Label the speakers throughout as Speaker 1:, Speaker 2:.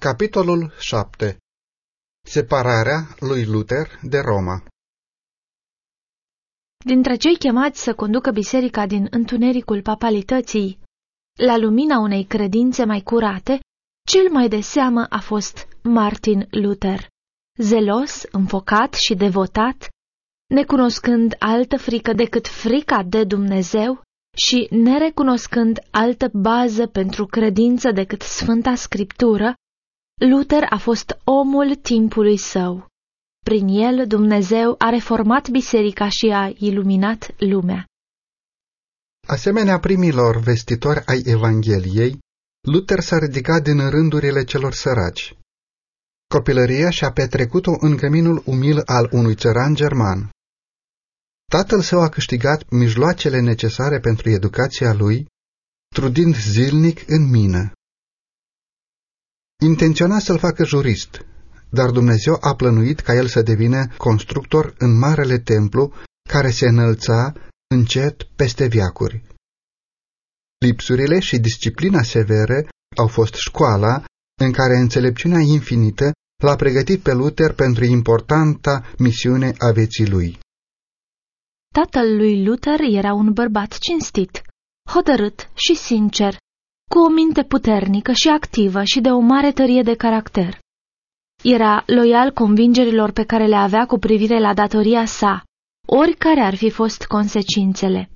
Speaker 1: Capitolul 7 Separarea lui Luther de Roma.
Speaker 2: Dintre cei chemați să conducă biserica din întunericul papalității la lumina unei credințe mai curate, cel mai de seamă a fost Martin Luther, zelos, înfocat și devotat, necunoscând altă frică decât frica de Dumnezeu și nerecunoscând altă bază pentru credință decât Sfânta Scriptură, Luther a fost omul timpului său. Prin el Dumnezeu a reformat biserica și a iluminat lumea.
Speaker 1: Asemenea primilor vestitori ai Evangheliei, Luther s-a ridicat din rândurile celor săraci. Copilăria și-a petrecut-o în căminul umil al unui țăran german. Tatăl său a câștigat mijloacele necesare pentru educația lui, trudind zilnic în mină. Intenționa să-l facă jurist, dar Dumnezeu a plănuit ca el să devină constructor în marele templu care se înălța încet peste viacuri. Lipsurile și disciplina severe au fost școala în care înțelepciunea infinită l-a pregătit pe Luther pentru importanta misiune a vieții lui.
Speaker 2: Tatăl lui Luther era un bărbat cinstit, hotărât și sincer, cu o minte puternică și activă și de o mare tărie de caracter. Era loial convingerilor pe care le avea cu privire la datoria sa, oricare ar fi fost consecințele.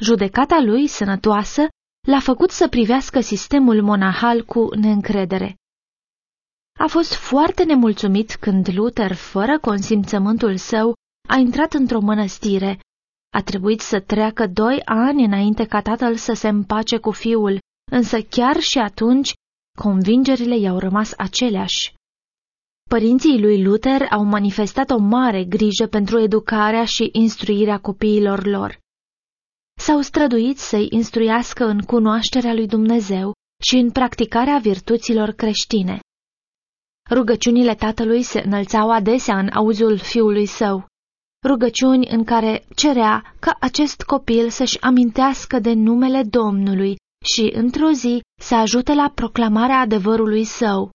Speaker 2: Judecata lui, sănătoasă, l-a făcut să privească sistemul monahal cu neîncredere. A fost foarte nemulțumit când Luther, fără consimțământul său, a intrat într-o mănăstire. A trebuit să treacă doi ani înainte ca tatăl să se împace cu fiul însă chiar și atunci convingerile i-au rămas aceleași. Părinții lui Luther au manifestat o mare grijă pentru educarea și instruirea copiilor lor. S-au străduit să-i instruiască în cunoașterea lui Dumnezeu și în practicarea virtuților creștine. Rugăciunile tatălui se înălțau adesea în auzul fiului său, rugăciuni în care cerea ca acest copil să-și amintească de numele Domnului și, într-o zi, să ajute la proclamarea adevărului său.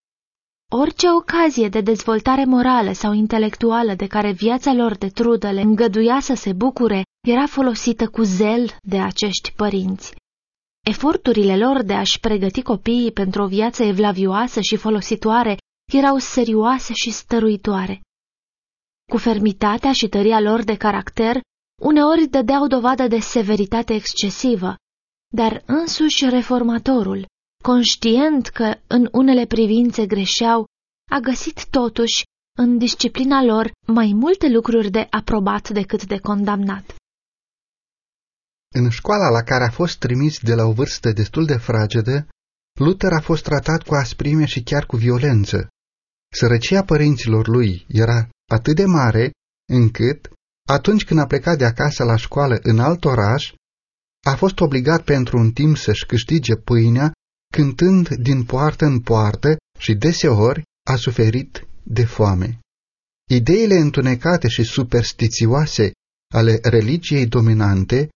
Speaker 2: Orice ocazie de dezvoltare morală sau intelectuală de care viața lor de trudă le îngăduia să se bucure, era folosită cu zel de acești părinți. Eforturile lor de a-și pregăti copiii pentru o viață evlavioasă și folositoare erau serioase și stăruitoare. Cu fermitatea și tăria lor de caracter, uneori dădeau dovadă de severitate excesivă, dar însuși reformatorul, conștient că în unele privințe greșeau, a găsit totuși în disciplina lor mai multe lucruri de aprobat decât de condamnat.
Speaker 1: În școala la care a fost trimis de la o vârstă destul de fragedă, Luther a fost tratat cu asprime și chiar cu violență. Sărăcia părinților lui era atât de mare încât, atunci când a plecat de acasă la școală în alt oraș, a fost obligat pentru un timp să-și câștige pâinea, cântând din poartă în poartă și deseori a suferit de foame. Ideile întunecate și superstițioase ale religiei dominante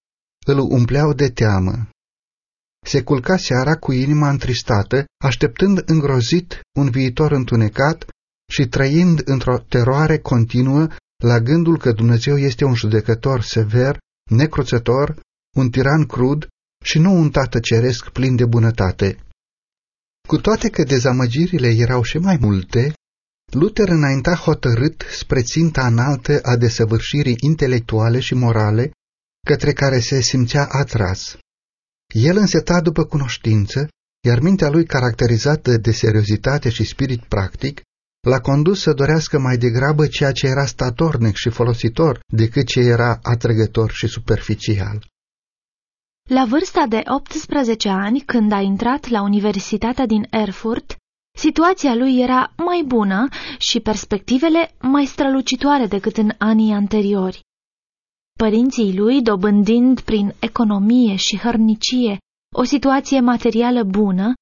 Speaker 1: îl umpleau de teamă. Se culca seara cu inima întristată, așteptând îngrozit un viitor întunecat și trăind într-o teroare continuă la gândul că Dumnezeu este un judecător sever, necruțător un tiran crud și nu un tată ceresc plin de bunătate. Cu toate că dezamăgirile erau și mai multe, Luther înainta hotărât spre ținta înaltă a desăvârșirii intelectuale și morale, către care se simțea atras. El înseta după cunoștință, iar mintea lui caracterizată de seriozitate și spirit practic, l-a condus să dorească mai degrabă ceea ce era statornic și folositor decât ce era atrăgător și superficial.
Speaker 2: La vârsta de 18 ani, când a intrat la Universitatea din Erfurt, situația lui era mai bună și perspectivele mai strălucitoare decât în anii anteriori. Părinții lui, dobândind prin economie și hărnicie o situație materială bună,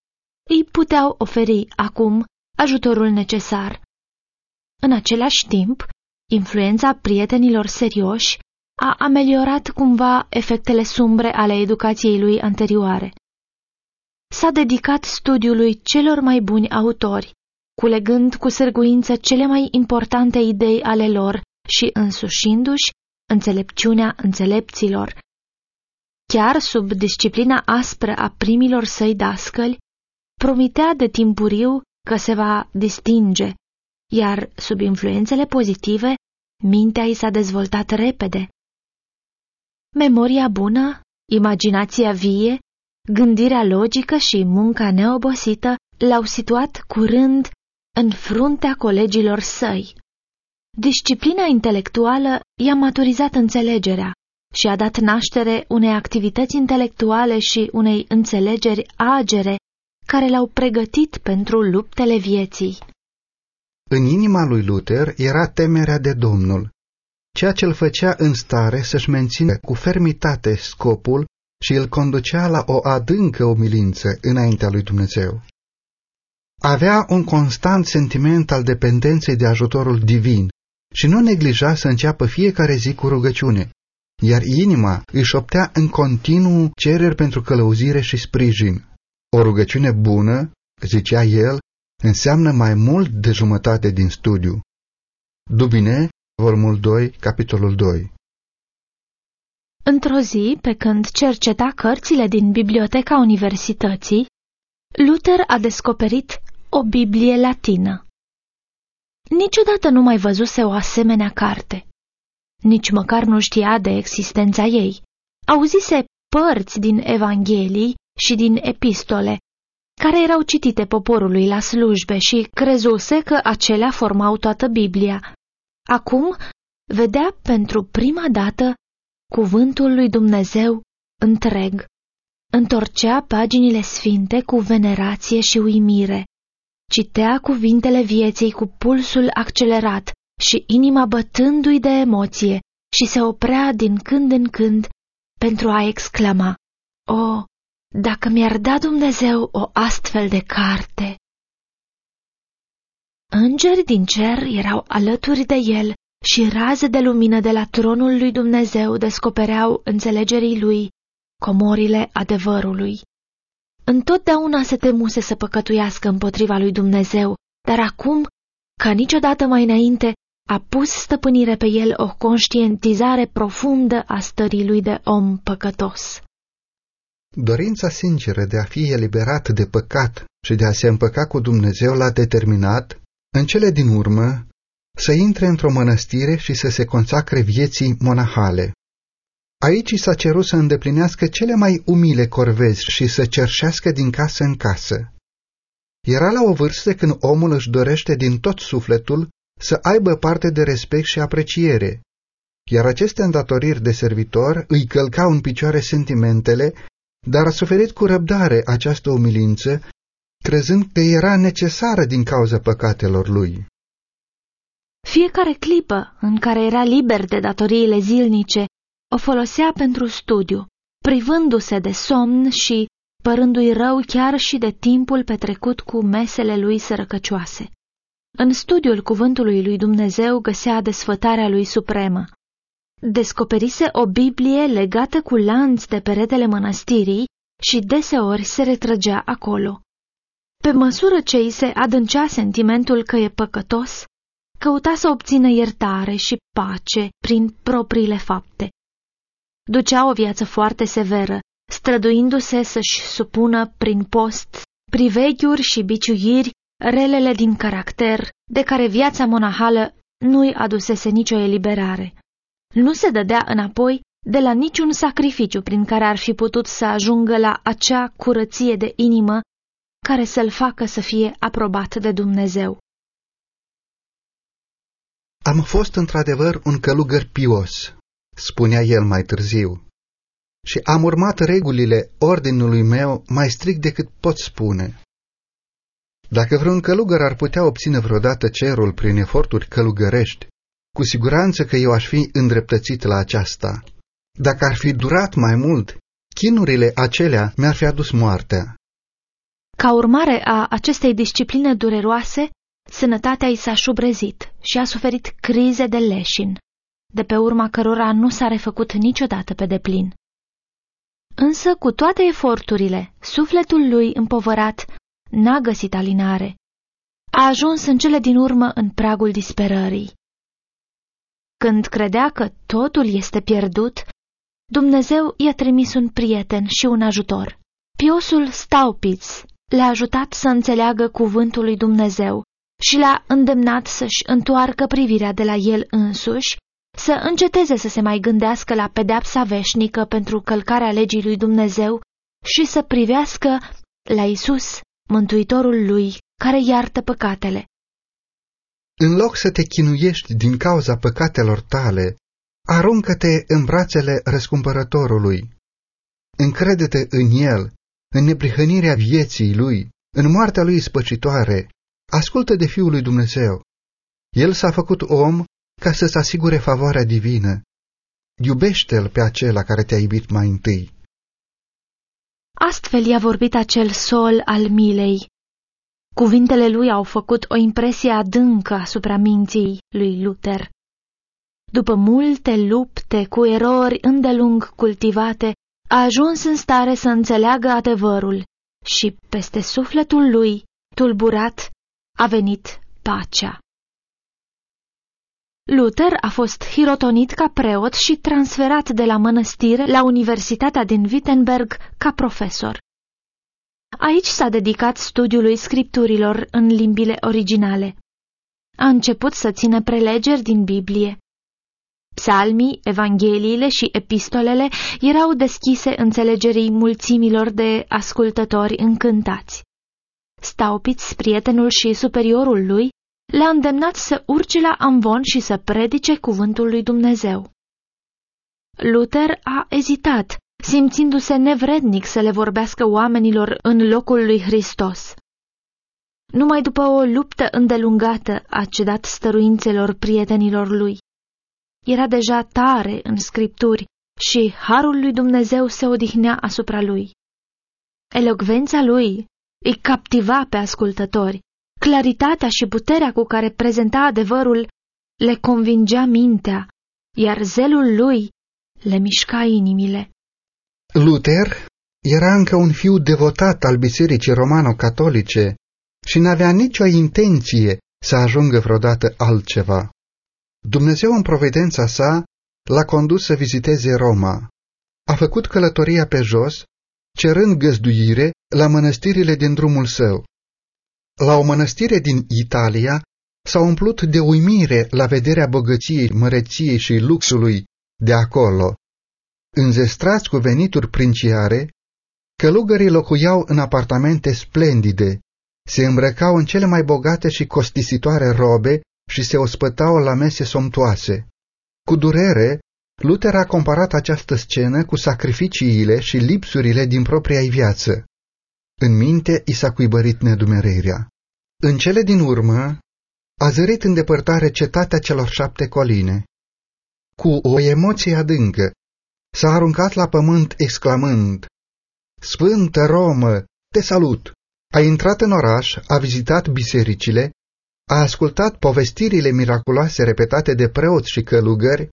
Speaker 2: îi puteau oferi acum ajutorul necesar. În același timp, influența prietenilor serioși a ameliorat cumva efectele sumbre ale educației lui anterioare. s-a dedicat studiului celor mai buni autori, culegând cu sârguință cele mai importante idei ale lor și însușindu-și înțelepciunea înțelepților. Chiar sub disciplina aspră a primilor săi dascăli, promitea de timpuriu că se va distinge, iar sub influențele pozitive, mintea i s-a dezvoltat repede. Memoria bună, imaginația vie, gândirea logică și munca neobosită l-au situat curând în fruntea colegilor săi. Disciplina intelectuală i-a maturizat înțelegerea și a dat naștere unei activități intelectuale și unei înțelegeri agere care l-au pregătit pentru luptele vieții.
Speaker 1: În inima lui Luther era temerea de Domnul, ceea ce îl făcea în stare să-și mențină cu fermitate scopul și îl conducea la o adâncă umilință înaintea lui Dumnezeu. Avea un constant sentiment al dependenței de ajutorul divin și nu neglija să înceapă fiecare zi cu rugăciune, iar inima își optea în continuu cereri pentru călăuzire și sprijin. O rugăciune bună, zicea el, înseamnă mai mult de jumătate din studiu. Dubine, volumul 2, capitolul 2
Speaker 2: Într-o zi, pe când cerceta cărțile din biblioteca universității, Luther a descoperit o Biblie latină. Niciodată nu mai văzuse o asemenea carte. Nici măcar nu știa de existența ei. Auzise părți din Evanghelii și din epistole, care erau citite poporului la slujbe și crezuse că acelea formau toată Biblia. Acum vedea pentru prima dată cuvântul lui Dumnezeu întreg. Întorcea paginile sfinte cu venerație și uimire. Citea cuvintele vieții cu pulsul accelerat și inima bătându-i de emoție și se oprea din când în când pentru a exclama, O, dacă mi-ar da Dumnezeu o astfel de carte! Îngeri din cer erau alături de el și raze de lumină de la tronul lui Dumnezeu descopereau înțelegerii lui comorile adevărului. Întotdeauna se temuse să păcătuiască împotriva lui Dumnezeu, dar acum, ca niciodată mai înainte, a pus stăpânire pe el o conștientizare profundă a stării lui de om păcătos.
Speaker 1: Dorința sinceră de a fi eliberat de păcat și de a se împăca cu Dumnezeu l-a determinat, în cele din urmă, să intre într-o mănăstire și să se consacre vieții monahale. Aici i s-a cerut să îndeplinească cele mai umile corvezi și să cerșească din casă în casă. Era la o vârstă când omul își dorește din tot sufletul să aibă parte de respect și apreciere, iar aceste îndatoriri de servitor îi călcau în picioare sentimentele, dar a suferit cu răbdare această umilință, crezând că era necesară din cauza păcatelor lui.
Speaker 2: Fiecare clipă în care era liber de datoriile zilnice, o folosea pentru studiu, privându-se de somn și părându-i rău chiar și de timpul petrecut cu mesele lui sărăcăcioase. În studiul cuvântului lui Dumnezeu găsea desfătarea lui supremă. Descoperise o Biblie legată cu lanț de peretele mănăstirii și deseori se retrăgea acolo. Pe măsură ce îi se adâncea sentimentul că e păcătos, căuta să obțină iertare și pace prin propriile fapte. Ducea o viață foarte severă, străduindu-se să-și supună prin post priveghiuri și biciuiri relele din caracter de care viața monahală nu-i adusese nicio eliberare. Nu se dădea înapoi de la niciun sacrificiu prin care ar fi putut să ajungă la acea curăție de inimă care să-l facă să fie aprobat de Dumnezeu.
Speaker 1: Am fost într-adevăr un călugăr pios, spunea el mai târziu, și am urmat regulile ordinului meu mai strict decât pot spune. Dacă vreun călugăr ar putea obține vreodată cerul prin eforturi călugărești, cu siguranță că eu aș fi îndreptățit la aceasta. Dacă ar fi durat mai mult, chinurile acelea mi-ar fi adus moartea.
Speaker 2: Ca urmare a acestei discipline dureroase, sănătatea i s-a șubrezit și a suferit crize de leșin, de pe urma cărora nu s-a refăcut niciodată pe deplin. Însă, cu toate eforturile, sufletul lui împovărat n-a găsit alinare. A ajuns în cele din urmă în pragul disperării. Când credea că totul este pierdut, Dumnezeu i-a trimis un prieten și un ajutor. Piosul Staupitz le-a ajutat să înțeleagă cuvântul lui Dumnezeu și l-a îndemnat să-și întoarcă privirea de la el însuși, să înceteze să se mai gândească la pedeapsa veșnică pentru călcarea legii lui Dumnezeu și să privească la Isus, Mântuitorul lui, care iartă păcatele.
Speaker 1: În loc să te chinuiești din cauza păcatelor tale, aruncă-te în brațele răscumpărătorului. Încrede-te în el, în neprihănirea vieții lui, în moartea lui spăcitoare. Ascultă de Fiul lui Dumnezeu. El s-a făcut om ca să-ți asigure favoarea divină. Iubește-l pe acela care te-a iubit mai întâi.
Speaker 2: Astfel i-a vorbit acel sol al milei. Cuvintele lui au făcut o impresie adâncă asupra minții lui Luther. După multe lupte cu erori îndelung cultivate, a ajuns în stare să înțeleagă adevărul și peste sufletul lui, tulburat, a venit pacea. Luther a fost hirotonit ca preot și transferat de la mănăstire la Universitatea din Wittenberg ca profesor. Aici s-a dedicat studiului scripturilor în limbile originale. A început să țină prelegeri din Biblie. Psalmii, evangheliile și epistolele erau deschise înțelegerii mulțimilor de ascultători încântați. Staupitz, prietenul și superiorul lui, le-a îndemnat să urce la amvon și să predice cuvântul lui Dumnezeu. Luther a ezitat, simțindu-se nevrednic să le vorbească oamenilor în locul lui Hristos. Numai după o luptă îndelungată a cedat stăruințelor prietenilor lui. Era deja tare în scripturi și harul lui Dumnezeu se odihnea asupra lui. Elocvența lui îi captiva pe ascultători Claritatea și puterea cu care prezenta adevărul le convingea mintea, iar zelul lui le mișca inimile.
Speaker 1: Luther era încă un fiu devotat al bisericii romano-catolice și n-avea nicio intenție să ajungă vreodată altceva. Dumnezeu în providența sa l-a condus să viziteze Roma. A făcut călătoria pe jos, cerând găzduire la mănăstirile din drumul său. La o mănăstire din Italia s-au umplut de uimire la vederea bogăției, măreției și luxului de acolo. Înzestrați cu venituri princiare, călugării locuiau în apartamente splendide, se îmbrăcau în cele mai bogate și costisitoare robe și se ospătau la mese somtoase. Cu durere, Luther a comparat această scenă cu sacrificiile și lipsurile din propria viață. În minte i s-a cuibărit nedumerirea. În cele din urmă, a zărit în depărtare cetatea celor șapte coline. Cu o emoție adâncă, s-a aruncat la pământ exclamând, Sfântă Romă, te salut! A intrat în oraș, a vizitat bisericile, a ascultat povestirile miraculoase repetate de preoți și călugări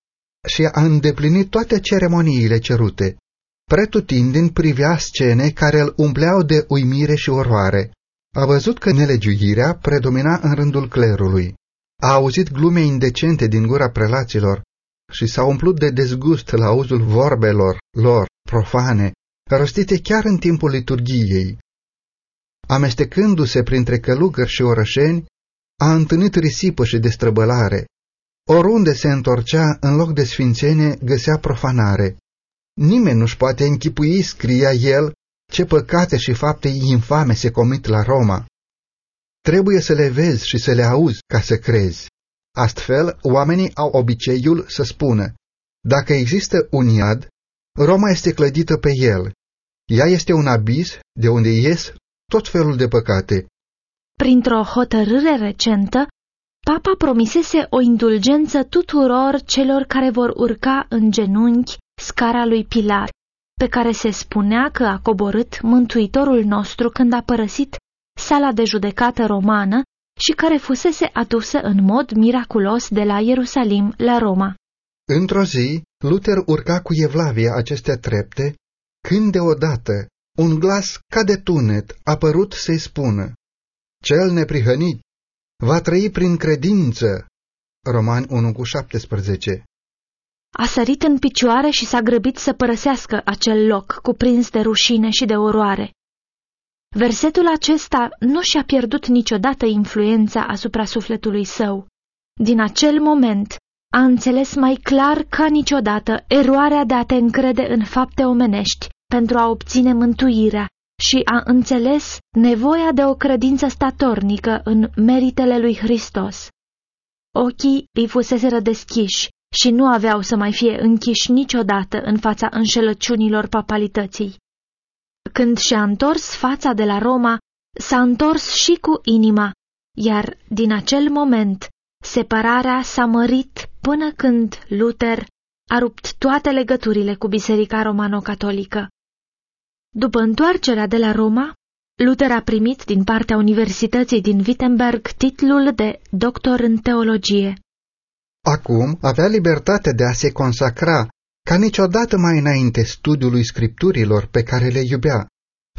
Speaker 1: și a îndeplinit toate ceremoniile cerute. Pretutindeni privea scene care îl umpleau de uimire și oroare. A văzut că nelegiuirea predomina în rândul clerului. A auzit glume indecente din gura prelaților și s-a umplut de dezgust la auzul vorbelor lor profane, rostite chiar în timpul liturgiei. Amestecându-se printre călugări și orășeni, a întâlnit risipă și destrăbălare. Oriunde se întorcea, în loc de sfințenie, găsea profanare. Nimeni nu-și poate închipui, scria el, ce păcate și fapte infame se comit la Roma. Trebuie să le vezi și să le auzi ca să crezi. Astfel, oamenii au obiceiul să spună, dacă există un iad, Roma este clădită pe el. Ea este un abis de unde ies tot felul de păcate.
Speaker 2: Printr-o hotărâre recentă, Papa promisese o indulgență tuturor celor care vor urca în genunchi scara lui Pilar, pe care se spunea că a coborât Mântuitorul nostru când a părăsit sala de judecată romană și care fusese adusă în mod miraculos de la Ierusalim la Roma.
Speaker 1: Într-o zi, Luther urca cu Evlavia aceste trepte, când deodată un glas ca de tunet a părut să-i spună, Cel neprihănit va trăi prin credință. Romani 1 cu 17
Speaker 2: A sărit în picioare și s-a grăbit să părăsească acel loc cuprins de rușine și de oroare. Versetul acesta nu și-a pierdut niciodată influența asupra sufletului său. Din acel moment a înțeles mai clar ca niciodată eroarea de a te încrede în fapte omenești pentru a obține mântuirea și a înțeles nevoia de o credință statornică în meritele lui Hristos. Ochii îi fuseseră deschiși și nu aveau să mai fie închiși niciodată în fața înșelăciunilor papalității. Când și-a întors fața de la Roma, s-a întors și cu inima, iar din acel moment separarea s-a mărit până când Luther a rupt toate legăturile cu Biserica Romano-Catolică. După întoarcerea de la Roma, Luther a primit din partea Universității din Wittenberg titlul de doctor în teologie.
Speaker 1: Acum avea libertate de a se consacra ca niciodată mai înainte studiului scripturilor pe care le iubea.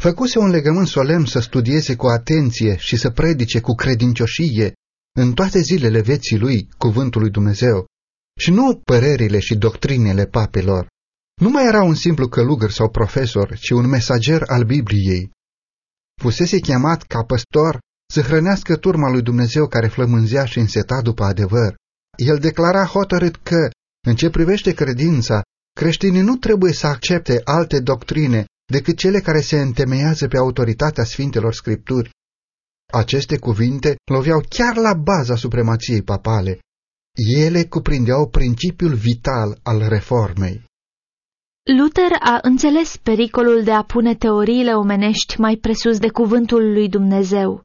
Speaker 1: Făcuse un legământ solemn să studieze cu atenție și să predice cu credincioșie în toate zilele vieții lui cuvântul lui Dumnezeu și nu părerile și doctrinele papelor. Nu mai era un simplu călugăr sau profesor, ci un mesager al Bibliei. Fusese chemat ca păstor să hrănească turma lui Dumnezeu care flămânzea și înseta după adevăr. El declara hotărât că, în ce privește credința, creștinii nu trebuie să accepte alte doctrine decât cele care se întemeiază pe autoritatea Sfintelor Scripturi. Aceste cuvinte loveau chiar la baza supremației papale. Ele cuprindeau principiul vital al reformei.
Speaker 2: Luther a înțeles pericolul de a pune teoriile omenești mai presus de cuvântul lui Dumnezeu.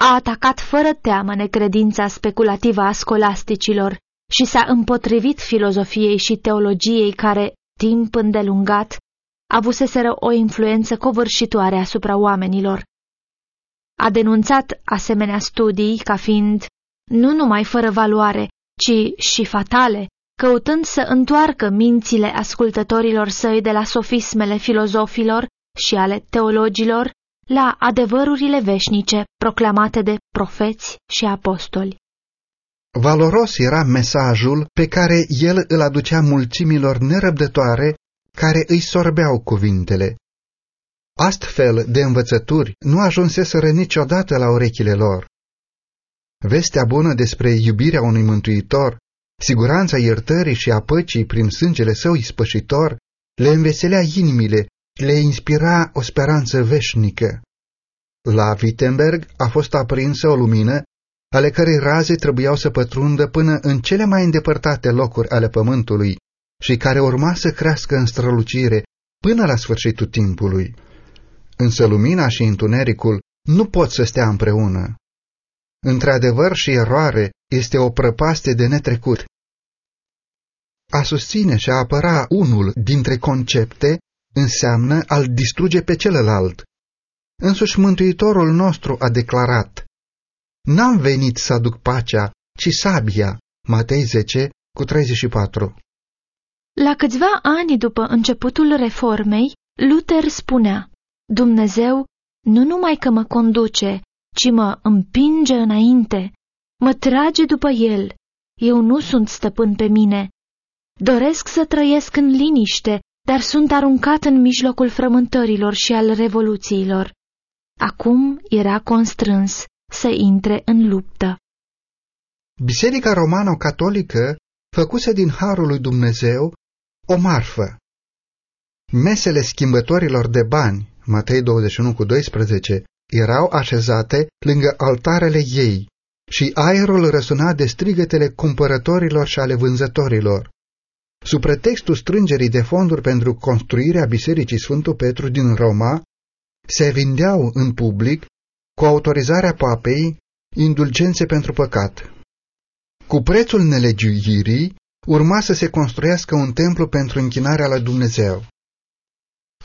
Speaker 2: A atacat fără teamă necredința speculativă a scolasticilor și s-a împotrivit filozofiei și teologiei care, timp îndelungat, avuseseră o influență covârșitoare asupra oamenilor. A denunțat asemenea studii ca fiind nu numai fără valoare, ci și fatale, căutând să întoarcă mințile ascultătorilor săi de la sofismele filozofilor și ale teologilor la adevărurile veșnice proclamate de profeți și apostoli.
Speaker 1: Valoros era mesajul pe care el îl aducea mulțimilor nerăbdătoare care îi sorbeau cuvintele. Astfel de învățături nu ajunseseră niciodată la urechile lor. Vestea bună despre iubirea unui mântuitor, siguranța iertării și a păcii prin sângele său ispășitor, le înveselea inimile și le inspira o speranță veșnică. La Wittenberg a fost aprinsă o lumină ale cărei raze trebuiau să pătrundă până în cele mai îndepărtate locuri ale pământului și care urma să crească în strălucire până la sfârșitul timpului. Însă lumina și întunericul nu pot să stea împreună. Între adevăr și eroare este o prăpaste de netrecut. A susține și a apăra unul dintre concepte înseamnă a-l distruge pe celălalt. Însuși Mântuitorul nostru a declarat, N-am venit să aduc pacea, ci sabia. Matei 10, cu 34.
Speaker 2: La câțiva ani după începutul reformei, Luther spunea, Dumnezeu nu numai că mă conduce, ci mă împinge înainte, mă trage după el. Eu nu sunt stăpân pe mine. Doresc să trăiesc în liniște, dar sunt aruncat în mijlocul frământărilor și al revoluțiilor. Acum era constrâns să intre în luptă.
Speaker 1: Biserica romano-catolică făcuse din Harul lui Dumnezeu o marfă. Mesele schimbătorilor de bani, Matei 21 cu 12, erau așezate lângă altarele ei și aerul răsuna de strigătele cumpărătorilor și ale vânzătorilor. Sub pretextul strângerii de fonduri pentru construirea Bisericii Sfântul Petru din Roma, se vindeau în public, cu autorizarea papei, indulgențe pentru păcat. Cu prețul nelegiuirii, urma să se construiască un templu pentru închinarea la Dumnezeu.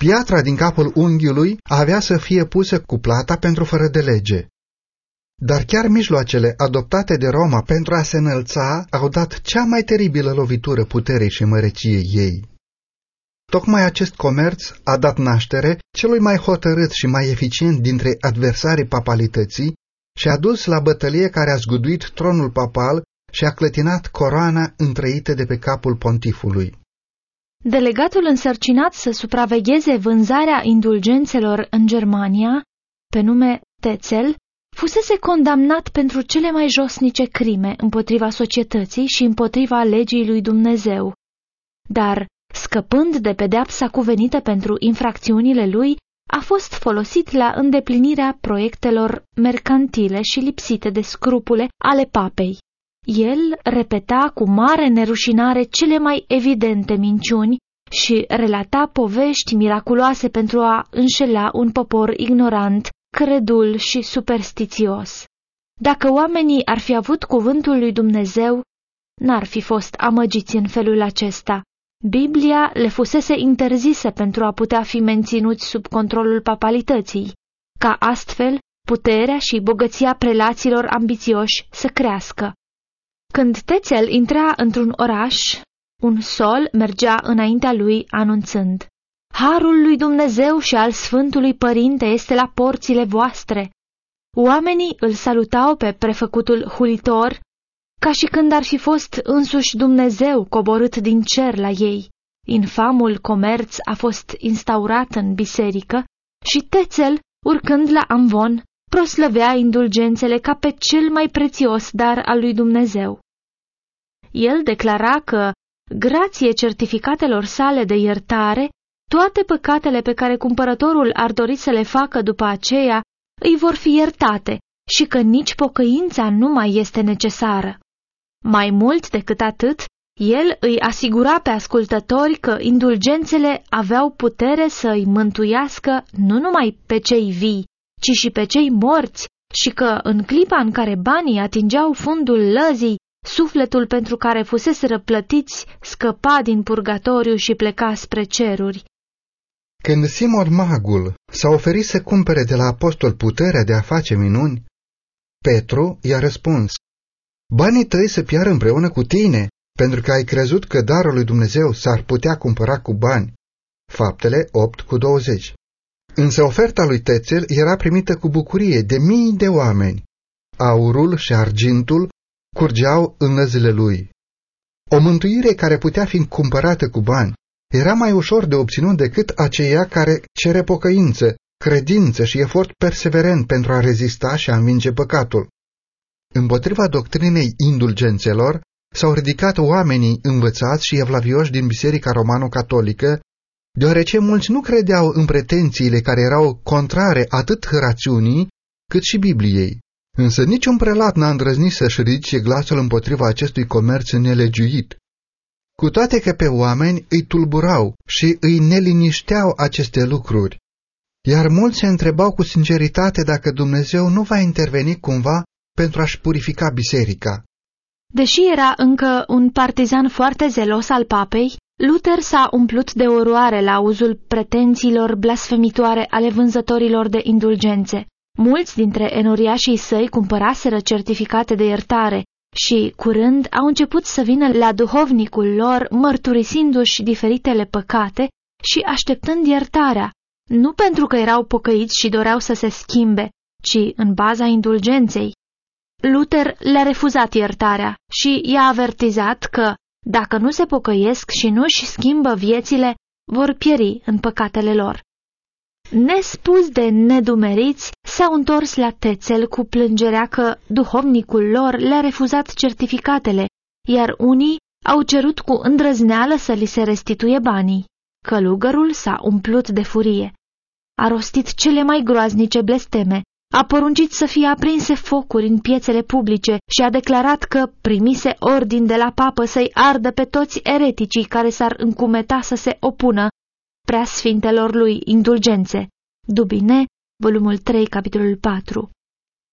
Speaker 1: Piatra din capul unghiului avea să fie pusă cu plata pentru fără de lege. Dar chiar mijloacele adoptate de Roma pentru a se înălța au dat cea mai teribilă lovitură puterii și măreciei ei. Tocmai acest comerț a dat naștere celui mai hotărât și mai eficient dintre adversarii papalității și a dus la bătălie care a zguduit tronul papal și a clătinat coroana întrăită de pe capul pontifului.
Speaker 2: Delegatul însărcinat să supravegheze vânzarea indulgențelor în Germania, pe nume Tetzel, fusese condamnat pentru cele mai josnice crime împotriva societății și împotriva legii lui Dumnezeu. Dar, scăpând de pedeapsa cuvenită pentru infracțiunile lui, a fost folosit la îndeplinirea proiectelor mercantile și lipsite de scrupule ale papei. El repeta cu mare nerușinare cele mai evidente minciuni și relata povești miraculoase pentru a înșela un popor ignorant, credul și superstițios. Dacă oamenii ar fi avut cuvântul lui Dumnezeu, n-ar fi fost amăgiți în felul acesta. Biblia le fusese interzisă pentru a putea fi menținuți sub controlul papalității, ca astfel puterea și bogăția prelaților ambițioși să crească. Când Tețel intra într-un oraș, un sol mergea înaintea lui anunțând, Harul lui Dumnezeu și al Sfântului Părinte este la porțile voastre. Oamenii îl salutau pe prefăcutul hulitor, ca și când ar fi fost însuși Dumnezeu coborât din cer la ei. Infamul comerț a fost instaurat în biserică și Tețel, urcând la amvon, proslăvea indulgențele ca pe cel mai prețios dar al lui Dumnezeu. El declara că, grație certificatelor sale de iertare, toate păcatele pe care cumpărătorul ar dori să le facă după aceea îi vor fi iertate și că nici pocăința nu mai este necesară. Mai mult decât atât, el îi asigura pe ascultători că indulgențele aveau putere să îi mântuiască nu numai pe cei vii, ci și pe cei morți și că în clipa în care banii atingeau fundul lăzii, sufletul pentru care fusese răplătiți scăpa din purgatoriu și pleca spre ceruri.
Speaker 1: Când Simon Magul s-a oferit să cumpere de la apostol puterea de a face minuni, Petru i-a răspuns, Banii tăi să piară împreună cu tine, pentru că ai crezut că darul lui Dumnezeu s-ar putea cumpăra cu bani. Faptele 8 cu 20 Însă oferta lui Tețel era primită cu bucurie de mii de oameni. Aurul și argintul curgeau în lăzile lui. O mântuire care putea fi cumpărată cu bani era mai ușor de obținut decât aceea care cere pocăință, credință și efort perseverent pentru a rezista și a învinge păcatul. Împotriva doctrinei indulgențelor s-au ridicat oamenii învățați și evlavioși din Biserica Romano-Catolică, deoarece mulți nu credeau în pretențiile care erau contrare atât rațiunii cât și Bibliei. Însă niciun prelat n-a îndrăznit să-și ridice glasul împotriva acestui comerț nelegiuit. Cu toate că pe oameni îi tulburau și îi nelinișteau aceste lucruri, iar mulți se întrebau cu sinceritate dacă Dumnezeu nu va interveni cumva pentru a-și purifica biserica.
Speaker 2: Deși era încă un partizan foarte zelos al papei, Luther s-a umplut de oroare la auzul pretențiilor blasfemitoare ale vânzătorilor de indulgențe. Mulți dintre enoriașii săi cumpăraseră certificate de iertare și, curând, au început să vină la duhovnicul lor mărturisindu-și diferitele păcate și așteptând iertarea, nu pentru că erau pocăiți și doreau să se schimbe, ci în baza indulgenței. Luther le-a refuzat iertarea și i-a avertizat că, dacă nu se pocăiesc și nu își schimbă viețile, vor pieri în păcatele lor. Nespus de nedumeriți, s-au întors la Tețel cu plângerea că duhovnicul lor le-a refuzat certificatele, iar unii au cerut cu îndrăzneală să li se restituie banii. Călugărul s-a umplut de furie. A rostit cele mai groaznice blesteme, a poruncit să fie aprinse focuri în piețele publice și a declarat că primise ordin de la papă să-i ardă pe toți ereticii care s-ar încumeta să se opună prea sfintelor lui indulgențe. Dubine, volumul 3, capitolul 4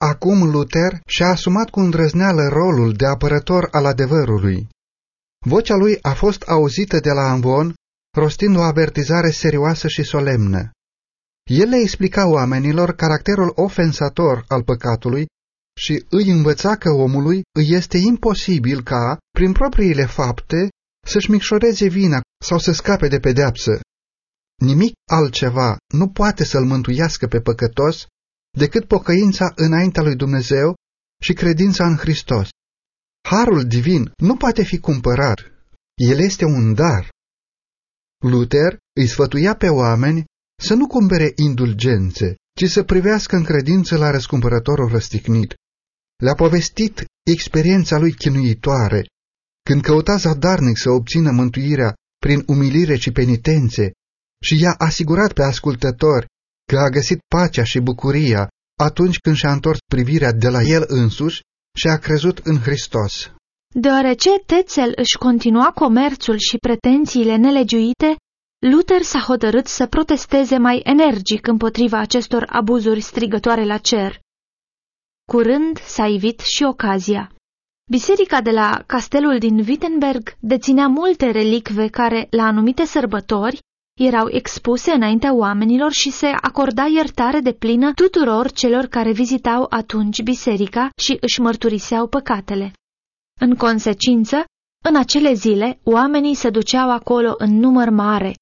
Speaker 1: Acum Luther și-a asumat cu îndrăzneală rolul de apărător al adevărului. Vocea lui a fost auzită de la Ambon, rostind o avertizare serioasă și solemnă. El le explica oamenilor caracterul ofensator al păcatului și îi învăța că omului îi este imposibil ca, prin propriile fapte, să-și micșoreze vina sau să scape de pedeapsă. nimic altceva nu poate să-l mântuiască pe păcătos decât pocăința înaintea lui Dumnezeu și credința în Hristos. Harul divin nu poate fi cumpărat, el este un dar. Luther îi sfătuia pe oameni să nu cumpere indulgențe, ci să privească în credință la răscumpărătorul răstignit. Le-a povestit experiența lui chinuitoare, când căuta zadarnic să obțină mântuirea prin umilire și penitențe, și i-a asigurat pe ascultători că a găsit pacea și bucuria atunci când și-a întors privirea de la el însuși și a crezut în Hristos.
Speaker 2: Deoarece Tețel își continua comerțul și pretențiile nelegiuite, Luther s-a hotărât să protesteze mai energic împotriva acestor abuzuri strigătoare la cer. Curând s-a ivit și ocazia. Biserica de la castelul din Wittenberg deținea multe relicve care, la anumite sărbători, erau expuse înaintea oamenilor și se acorda iertare de plină tuturor celor care vizitau atunci biserica și își mărturiseau păcatele. În consecință, în acele zile, oamenii se duceau acolo în număr mare.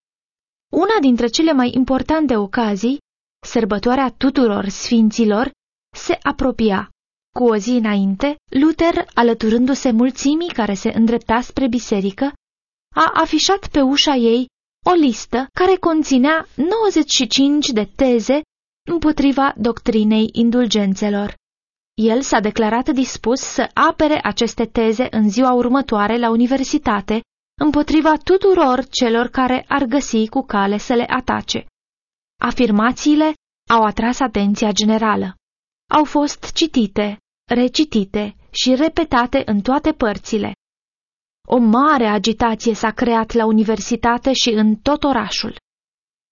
Speaker 2: Una dintre cele mai importante ocazii, sărbătoarea tuturor sfinților, se apropia. Cu o zi înainte, Luther, alăturându-se mulțimii care se îndrepta spre biserică, a afișat pe ușa ei o listă care conținea 95 de teze împotriva doctrinei indulgențelor. El s-a declarat dispus să apere aceste teze în ziua următoare la universitate, împotriva tuturor celor care ar găsi cu cale să le atace. Afirmațiile au atras atenția generală. Au fost citite, recitite și repetate în toate părțile. O mare agitație s-a creat la universitate și în tot orașul.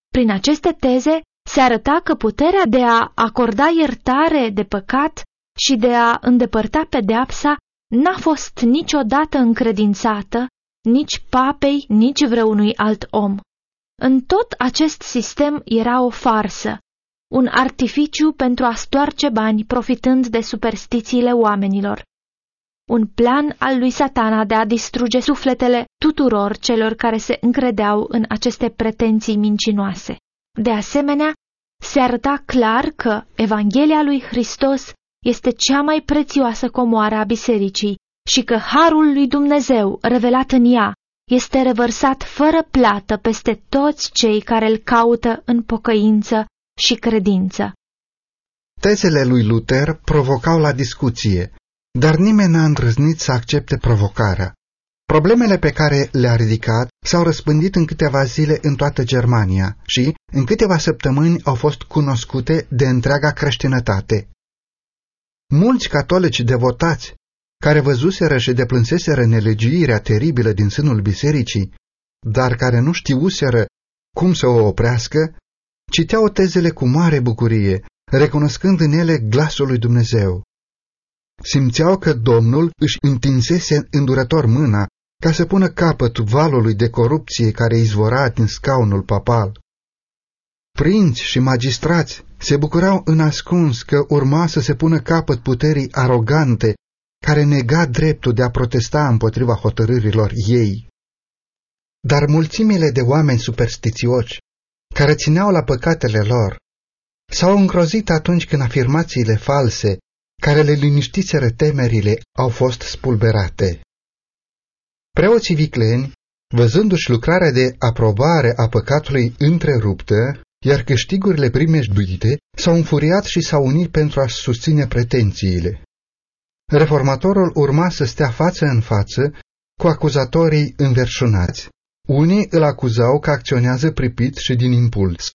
Speaker 2: Prin aceste teze se arăta că puterea de a acorda iertare de păcat și de a îndepărta pedeapsa n-a fost niciodată încredințată nici papei, nici vreunui alt om. În tot acest sistem era o farsă, un artificiu pentru a stoarce bani profitând de superstițiile oamenilor. Un plan al lui satana de a distruge sufletele tuturor celor care se încredeau în aceste pretenții mincinoase. De asemenea, se arăta clar că Evanghelia lui Hristos este cea mai prețioasă comoară a bisericii și că harul lui Dumnezeu revelat în ea este revărsat fără plată peste toți cei care îl caută în pocăință și credință.
Speaker 1: Tezele lui Luther provocau la discuție, dar nimeni n-a îndrăznit să accepte provocarea. Problemele pe care le-a ridicat s-au răspândit în câteva zile în toată Germania și, în câteva săptămâni, au fost cunoscute de întreaga creștinătate. Mulți catolici devotați, care văzuseră și deplânseseră nelegiuirea teribilă din sânul bisericii, dar care nu știuseră cum să o oprească, citeau tezele cu mare bucurie, recunoscând în ele glasul lui Dumnezeu. Simțeau că Domnul își întinsese îndurător mâna ca să pună capăt valului de corupție care izvora din scaunul papal. Prinți și magistrați se bucurau în ascuns că urma să se pună capăt puterii arogante care nega dreptul de a protesta împotriva hotărârilor ei. Dar mulțimile de oameni superstițioși, care țineau la păcatele lor, s-au îngrozit atunci când afirmațiile false, care le liniștiseră temerile, au fost spulberate. Preoții vicleni, văzându-și lucrarea de aprobare a păcatului întreruptă, iar câștigurile primejduite s-au înfuriat și s-au unit pentru a susține pretențiile. Reformatorul urma să stea față în față cu acuzatorii înverșunați. Unii îl acuzau că acționează pripit și din impuls.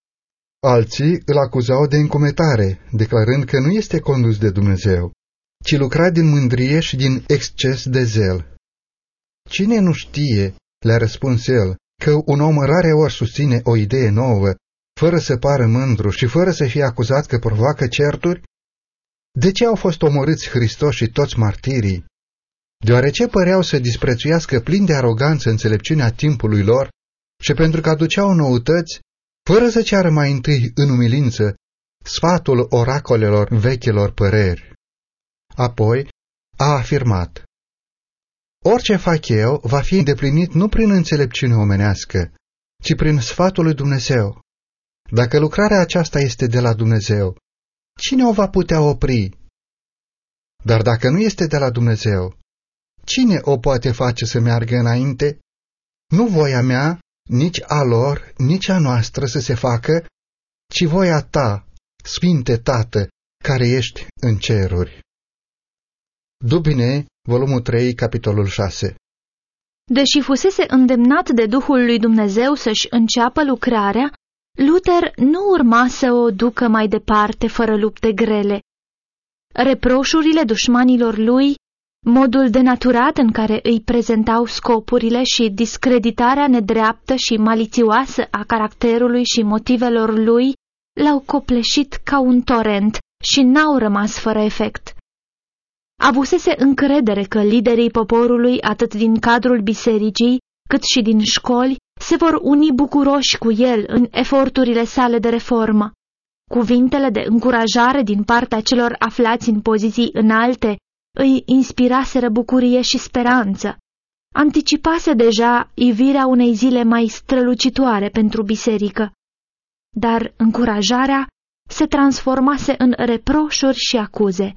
Speaker 1: Alții îl acuzau de încometare, declarând că nu este condus de Dumnezeu, ci lucra din mândrie și din exces de zel. Cine nu știe, le-a răspuns el, că un om rare ori susține o idee nouă fără să pară mândru și fără să fie acuzat că provoacă certuri? De ce au fost omorâți Hristos și toți martirii? Deoarece păreau să disprețuiască plin de aroganță înțelepciunea timpului lor și pentru că aduceau noutăți, fără să ceară mai întâi în umilință sfatul oracolelor vechilor păreri. Apoi a afirmat, Orice fac eu va fi îndeplinit nu prin înțelepciune omenească, ci prin sfatul lui Dumnezeu. Dacă lucrarea aceasta este de la Dumnezeu, cine o va putea opri? Dar dacă nu este de la Dumnezeu, cine o poate face să meargă înainte? Nu voia mea, nici a lor, nici a noastră să se facă, ci voia ta, Sfinte Tată, care ești în ceruri. Dubine, volumul 3, capitolul 6
Speaker 2: Deși fusese îndemnat de Duhul lui Dumnezeu să-și înceapă lucrarea, Luther nu urma să o ducă mai departe fără lupte grele. Reproșurile dușmanilor lui, modul denaturat în care îi prezentau scopurile și discreditarea nedreaptă și malițioasă a caracterului și motivelor lui l-au copleșit ca un torent și n-au rămas fără efect. Avusese încredere că liderii poporului, atât din cadrul bisericii, cât și din școli, se vor uni bucuroși cu el în eforturile sale de reformă. Cuvintele de încurajare din partea celor aflați în poziții înalte îi inspiraseră bucurie și speranță. Anticipase deja ivirea unei zile mai strălucitoare pentru biserică. Dar încurajarea se transformase în reproșuri și acuze.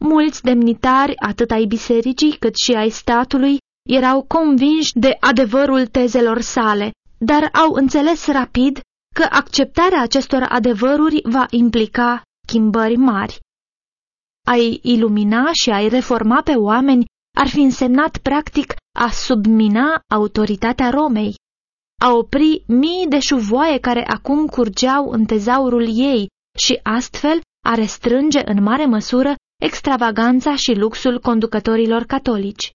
Speaker 2: Mulți demnitari, atât ai bisericii cât și ai statului, erau convinși de adevărul tezelor sale, dar au înțeles rapid că acceptarea acestor adevăruri va implica schimbări mari. A-i ilumina și a-i reforma pe oameni ar fi însemnat practic a submina autoritatea Romei, a opri mii de șuvoaie care acum curgeau în tezaurul ei și astfel a restrânge în mare măsură extravaganța și luxul conducătorilor catolici.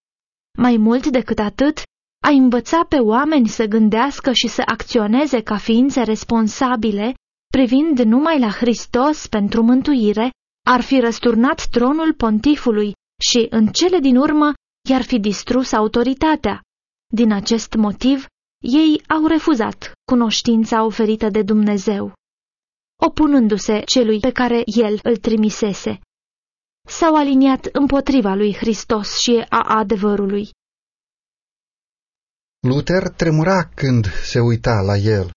Speaker 2: Mai mult decât atât, a învăța pe oameni să gândească și să acționeze ca ființe responsabile, privind numai la Hristos pentru mântuire, ar fi răsturnat tronul pontifului și, în cele din urmă, i-ar fi distrus autoritatea. Din acest motiv, ei au refuzat cunoștința oferită de Dumnezeu, opunându-se celui pe care el îl trimisese s-au aliniat împotriva lui Hristos și a adevărului.
Speaker 1: Luther tremura când se uita la el,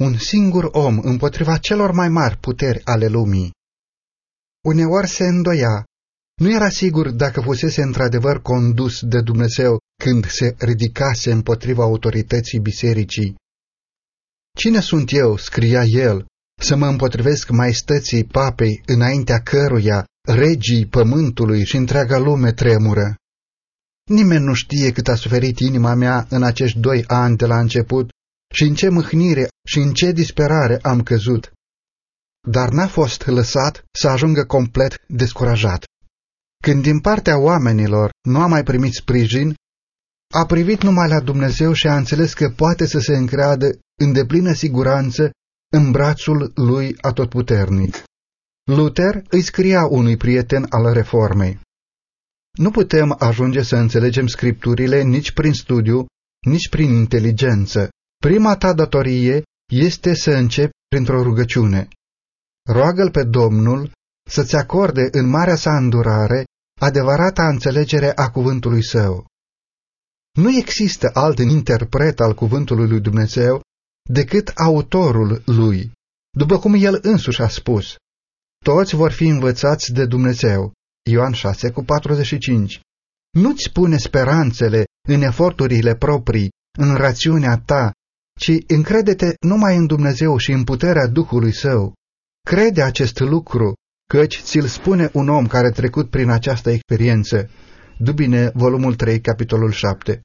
Speaker 1: un singur om împotriva celor mai mari puteri ale lumii. Uneori se îndoia, nu era sigur dacă fusese într-adevăr condus de Dumnezeu când se ridicase împotriva autorității bisericii. Cine sunt eu, scria el, să mă împotrivesc maestății papei înaintea căruia regii pământului și întreaga lume tremură. Nimeni nu știe cât a suferit inima mea în acești doi ani de la început și în ce mâhnire și în ce disperare am căzut. Dar n-a fost lăsat să ajungă complet descurajat. Când din partea oamenilor nu a mai primit sprijin, a privit numai la Dumnezeu și a înțeles că poate să se încreadă în deplină siguranță în brațul lui atotputernic. Luther îi scria unui prieten al reformei. Nu putem ajunge să înțelegem scripturile nici prin studiu, nici prin inteligență. Prima ta datorie este să începi printr-o rugăciune. Roagă-l pe Domnul să-ți acorde în marea sa îndurare adevărata înțelegere a cuvântului său. Nu există alt interpret al cuvântului lui Dumnezeu decât autorul lui, după cum el însuși a spus. Toți vor fi învățați de Dumnezeu. Ioan 6 cu 45 Nu-ți pune speranțele în eforturile proprii, în rațiunea ta, ci încrede-te numai în Dumnezeu și în puterea Duhului Său. Crede acest lucru, căci ți-l spune un om care a trecut prin această experiență. Dubine, volumul 3, capitolul 7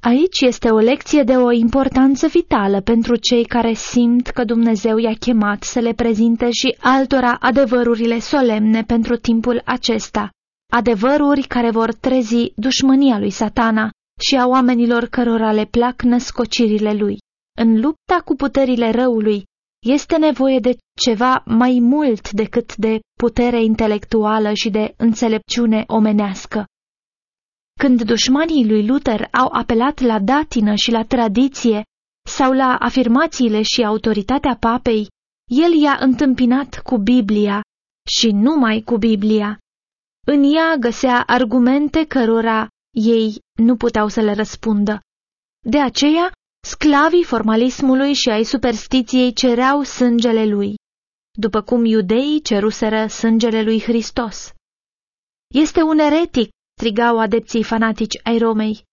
Speaker 2: Aici este o lecție de o importanță vitală pentru cei care simt că Dumnezeu i-a chemat să le prezinte și altora adevărurile solemne pentru timpul acesta, adevăruri care vor trezi dușmânia lui satana și a oamenilor cărora le plac născocirile lui. În lupta cu puterile răului este nevoie de ceva mai mult decât de putere intelectuală și de înțelepciune omenească. Când dușmanii lui Luther au apelat la datină și la tradiție sau la afirmațiile și autoritatea papei, el i-a întâmpinat cu Biblia și numai cu Biblia. În ea găsea argumente cărora ei nu puteau să le răspundă. De aceea Sclavii formalismului și ai superstiției cereau sângele lui, după cum iudeii ceruseră sângele lui Hristos. Este un eretic, strigau adepții fanatici ai Romei.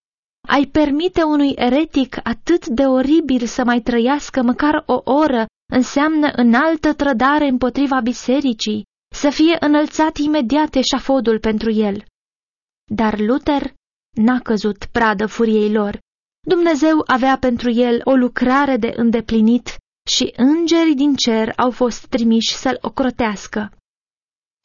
Speaker 2: Ai permite unui eretic atât de oribil să mai trăiască măcar o oră înseamnă înaltă trădare împotriva bisericii, să fie înălțat imediat eșafodul pentru el. Dar Luther n-a căzut pradă furiei lor. Dumnezeu avea pentru el o lucrare de îndeplinit și îngerii din cer au fost trimiși să-l ocrotească.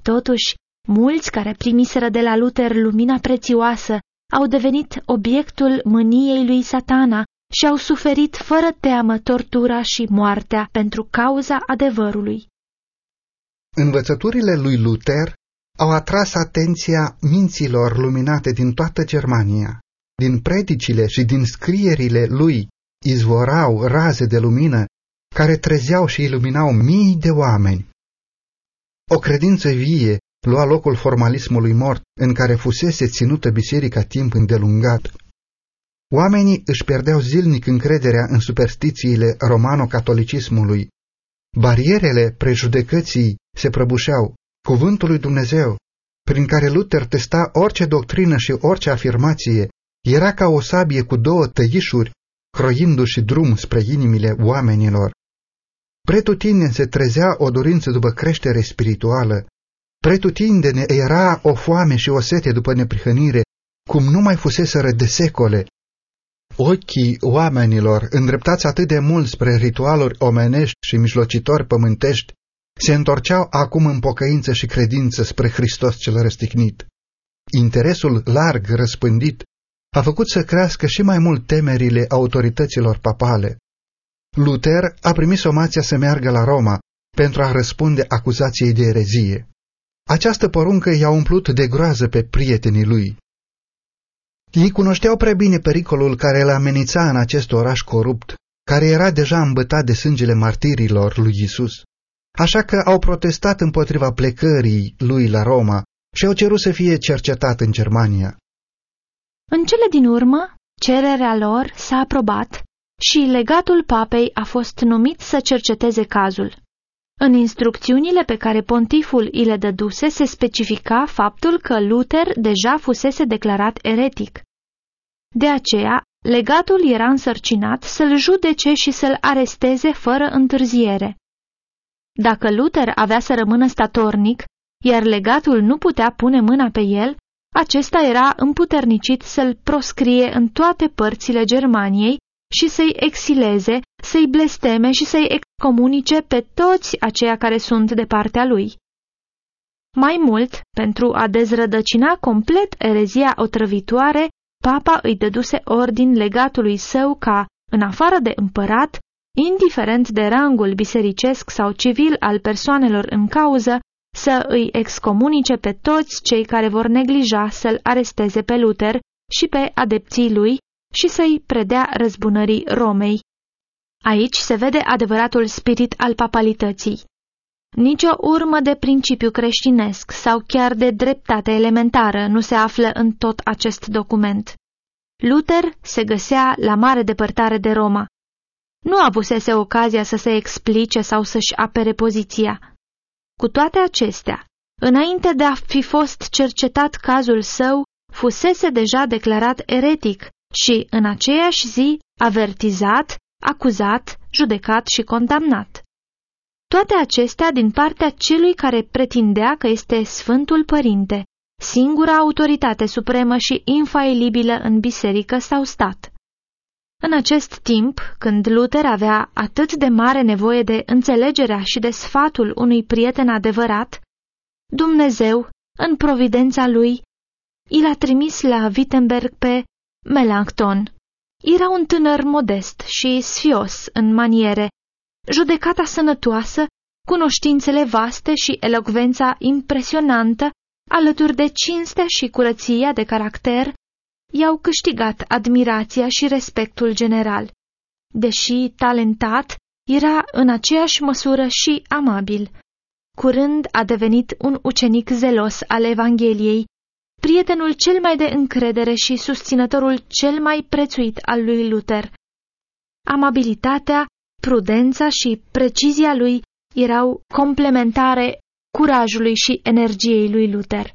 Speaker 2: Totuși, mulți care primiseră de la Luther lumina prețioasă au devenit obiectul mâniei lui satana și au suferit fără teamă tortura și moartea pentru cauza adevărului.
Speaker 1: Învățăturile lui Luther au atras atenția minților luminate din toată Germania. Din predicile și din scrierile lui izvorau raze de lumină care trezeau și iluminau mii de oameni. O credință vie lua locul formalismului mort în care fusese ținută biserica timp îndelungat. Oamenii își pierdeau zilnic încrederea în superstițiile romano-catolicismului. Barierele prejudecății se prăbușeau. Cuvântul lui Dumnezeu, prin care Luther testa orice doctrină și orice afirmație, era ca o sabie cu două tăișuri, croindu-și drum spre inimile oamenilor. Pretutindeni se trezea o dorință după creștere spirituală. Pretutindene era o foame și o sete după neprihănire, cum nu mai fuseseră de secole. Ochii oamenilor, îndreptați atât de mult spre ritualuri omenești și mijlocitori pământești, se întorceau acum în pocăință și credință spre Hristos cel răstignit. Interesul larg răspândit a făcut să crească și mai mult temerile autorităților papale. Luther a primit somația să meargă la Roma pentru a răspunde acuzației de erezie. Această poruncă i-a umplut de groază pe prietenii lui. Ei cunoșteau prea bine pericolul care îl amenința în acest oraș corupt, care era deja îmbătat de sângele martirilor lui Isus. Așa că au protestat împotriva plecării lui la Roma și au cerut să fie cercetat în Germania.
Speaker 2: În cele din urmă, cererea lor s-a aprobat și legatul papei a fost numit să cerceteze cazul. În instrucțiunile pe care pontiful îi le dăduse se specifica faptul că Luther deja fusese declarat eretic. De aceea, legatul era însărcinat să-l judece și să-l aresteze fără întârziere. Dacă Luther avea să rămână statornic, iar legatul nu putea pune mâna pe el, acesta era împuternicit să-l proscrie în toate părțile Germaniei și să-i exileze, să-i blesteme și să-i excomunice pe toți aceia care sunt de partea lui. Mai mult, pentru a dezrădăcina complet erezia otrăvitoare, papa îi dăduse ordin legatului său ca, în afară de împărat, indiferent de rangul bisericesc sau civil al persoanelor în cauză, să îi excomunice pe toți cei care vor neglija să-l aresteze pe Luther și pe adepții lui și să-i predea răzbunării Romei. Aici se vede adevăratul spirit al papalității. Nici o urmă de principiu creștinesc sau chiar de dreptate elementară nu se află în tot acest document. Luther se găsea la mare depărtare de Roma. Nu avusese ocazia să se explice sau să-și apere poziția. Cu toate acestea, înainte de a fi fost cercetat cazul său, fusese deja declarat eretic și, în aceeași zi, avertizat, acuzat, judecat și condamnat. Toate acestea din partea celui care pretindea că este Sfântul Părinte, singura autoritate supremă și infailibilă în biserică sau stat. În acest timp, când Luther avea atât de mare nevoie de înțelegerea și de sfatul unui prieten adevărat, Dumnezeu, în providența lui, i l-a trimis la Wittenberg pe Melanchthon. Era un tânăr modest și sfios în maniere, judecata sănătoasă, cunoștințele vaste și elocvența impresionantă, alături de cinstea și curăția de caracter, i-au câștigat admirația și respectul general. Deși talentat, era în aceeași măsură și amabil. Curând a devenit un ucenic zelos al Evangheliei, prietenul cel mai de încredere și susținătorul cel mai prețuit al lui Luther. amabilitatea, prudența și precizia lui erau complementare curajului și energiei lui Luther.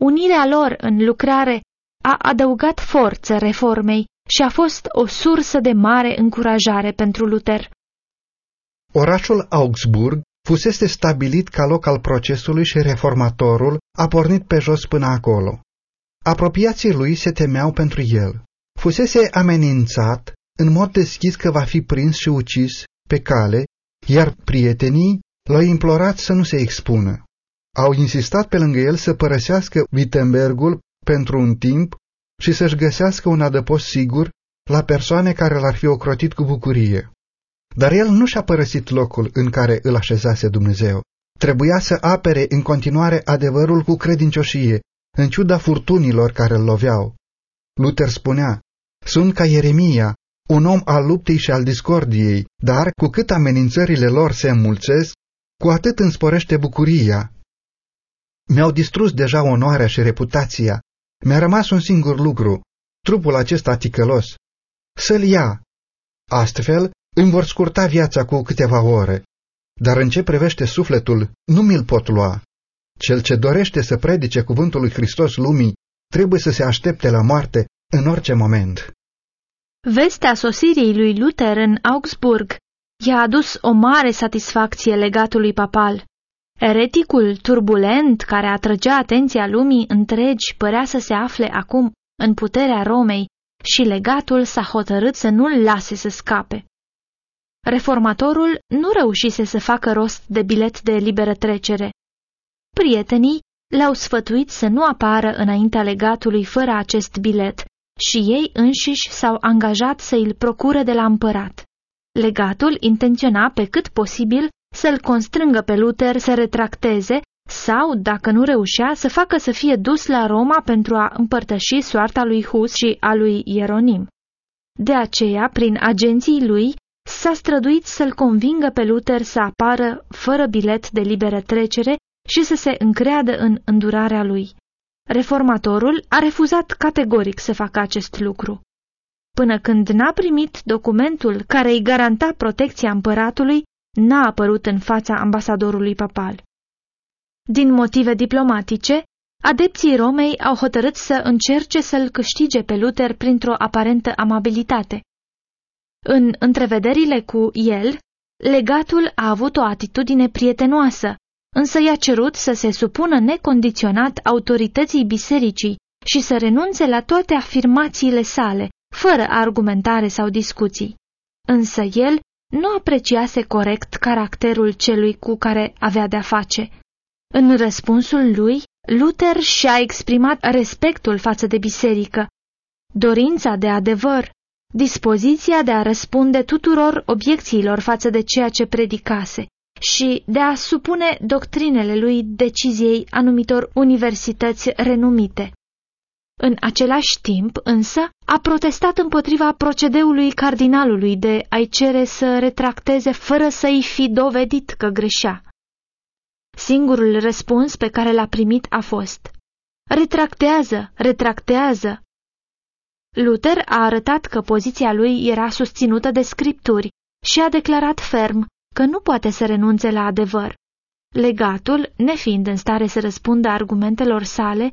Speaker 2: Unirea lor în lucrare a adăugat forță reformei și a fost o sursă de mare încurajare pentru Luther.
Speaker 1: Orașul Augsburg fusese stabilit ca loc al procesului și reformatorul a pornit pe jos până acolo. Apropiații lui se temeau pentru el. Fusese amenințat în mod deschis că va fi prins și ucis pe cale, iar prietenii l-au implorat să nu se expună. Au insistat pe lângă el să părăsească Wittenbergul pentru un timp și să-și găsească un adăpost sigur la persoane care l-ar fi ocrotit cu bucurie. Dar el nu și-a părăsit locul în care îl așezase Dumnezeu. Trebuia să apere în continuare adevărul cu credincioșie, în ciuda furtunilor care îl loveau. Luther spunea, sunt ca Ieremia, un om al luptei și al discordiei, dar cu cât amenințările lor se înmulțesc, cu atât însporește bucuria. Mi-au distrus deja onoarea și reputația. Mi-a rămas un singur lucru, trupul acesta ticălos. Să-l ia. Astfel, îmi vor scurta viața cu câteva ore. Dar în ce privește sufletul, nu mi-l pot lua. Cel ce dorește să predice cuvântul lui Hristos lumii trebuie să se aștepte la moarte în orice moment.
Speaker 2: Vestea sosirii lui Luther în Augsburg i-a adus o mare satisfacție legatului papal. Ereticul turbulent care atrăgea atenția lumii întregi părea să se afle acum în puterea Romei și legatul s-a hotărât să nu-l lase să scape. Reformatorul nu reușise să facă rost de bilet de liberă trecere. Prietenii le-au sfătuit să nu apară înaintea legatului fără acest bilet și ei înșiși s-au angajat să îl procure de la împărat. Legatul intenționa pe cât posibil să-l constrângă pe Luther să retracteze sau, dacă nu reușea, să facă să fie dus la Roma pentru a împărtăși soarta lui Hus și a lui Ieronim. De aceea, prin agenții lui, s-a străduit să-l convingă pe Luther să apară fără bilet de liberă trecere și să se încreadă în îndurarea lui. Reformatorul a refuzat categoric să facă acest lucru. Până când n-a primit documentul care îi garanta protecția împăratului, n-a apărut în fața ambasadorului papal. Din motive diplomatice, adepții Romei au hotărât să încerce să-l câștige pe Luther printr-o aparentă amabilitate. În întrevederile cu el, legatul a avut o atitudine prietenoasă, însă i-a cerut să se supună necondiționat autorității bisericii și să renunțe la toate afirmațiile sale, fără argumentare sau discuții. Însă el nu apreciase corect caracterul celui cu care avea de-a face. În răspunsul lui, Luther și-a exprimat respectul față de biserică, dorința de adevăr, dispoziția de a răspunde tuturor obiecțiilor față de ceea ce predicase și de a supune doctrinele lui deciziei anumitor universități renumite. În același timp, însă, a protestat împotriva procedeului cardinalului de a-i cere să retracteze fără să-i fi dovedit că greșea. Singurul răspuns pe care l-a primit a fost Retractează, retractează. Luther a arătat că poziția lui era susținută de scripturi și a declarat ferm că nu poate să renunțe la adevăr. Legatul, nefiind în stare să răspundă argumentelor sale,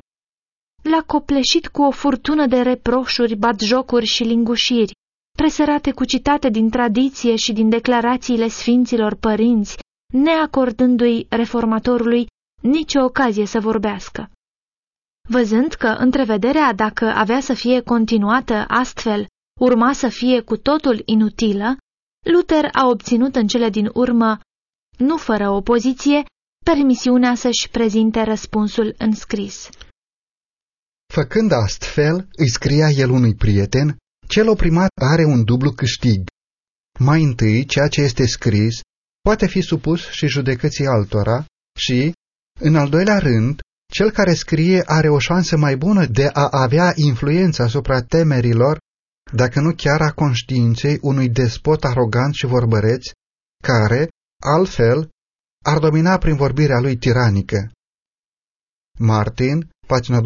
Speaker 2: l-a copleșit cu o furtună de reproșuri, batjocuri și lingușiri, presărate cu citate din tradiție și din declarațiile sfinților părinți, neacordându-i reformatorului nicio ocazie să vorbească. Văzând că întrevederea, dacă avea să fie continuată astfel, urma să fie cu totul inutilă, Luther a obținut în cele din urmă, nu fără opoziție, permisiunea să-și prezinte răspunsul în scris.
Speaker 1: Făcând astfel, îi scria el unui prieten, cel oprimat are un dublu câștig. Mai întâi, ceea ce este scris poate fi supus și judecății altora și, în al doilea rând, cel care scrie are o șansă mai bună de a avea influență asupra temerilor, dacă nu chiar a conștiinței unui despot arogant și vorbăreț, care, altfel, ar domina prin vorbirea lui tiranică. Martin, pagina 271-272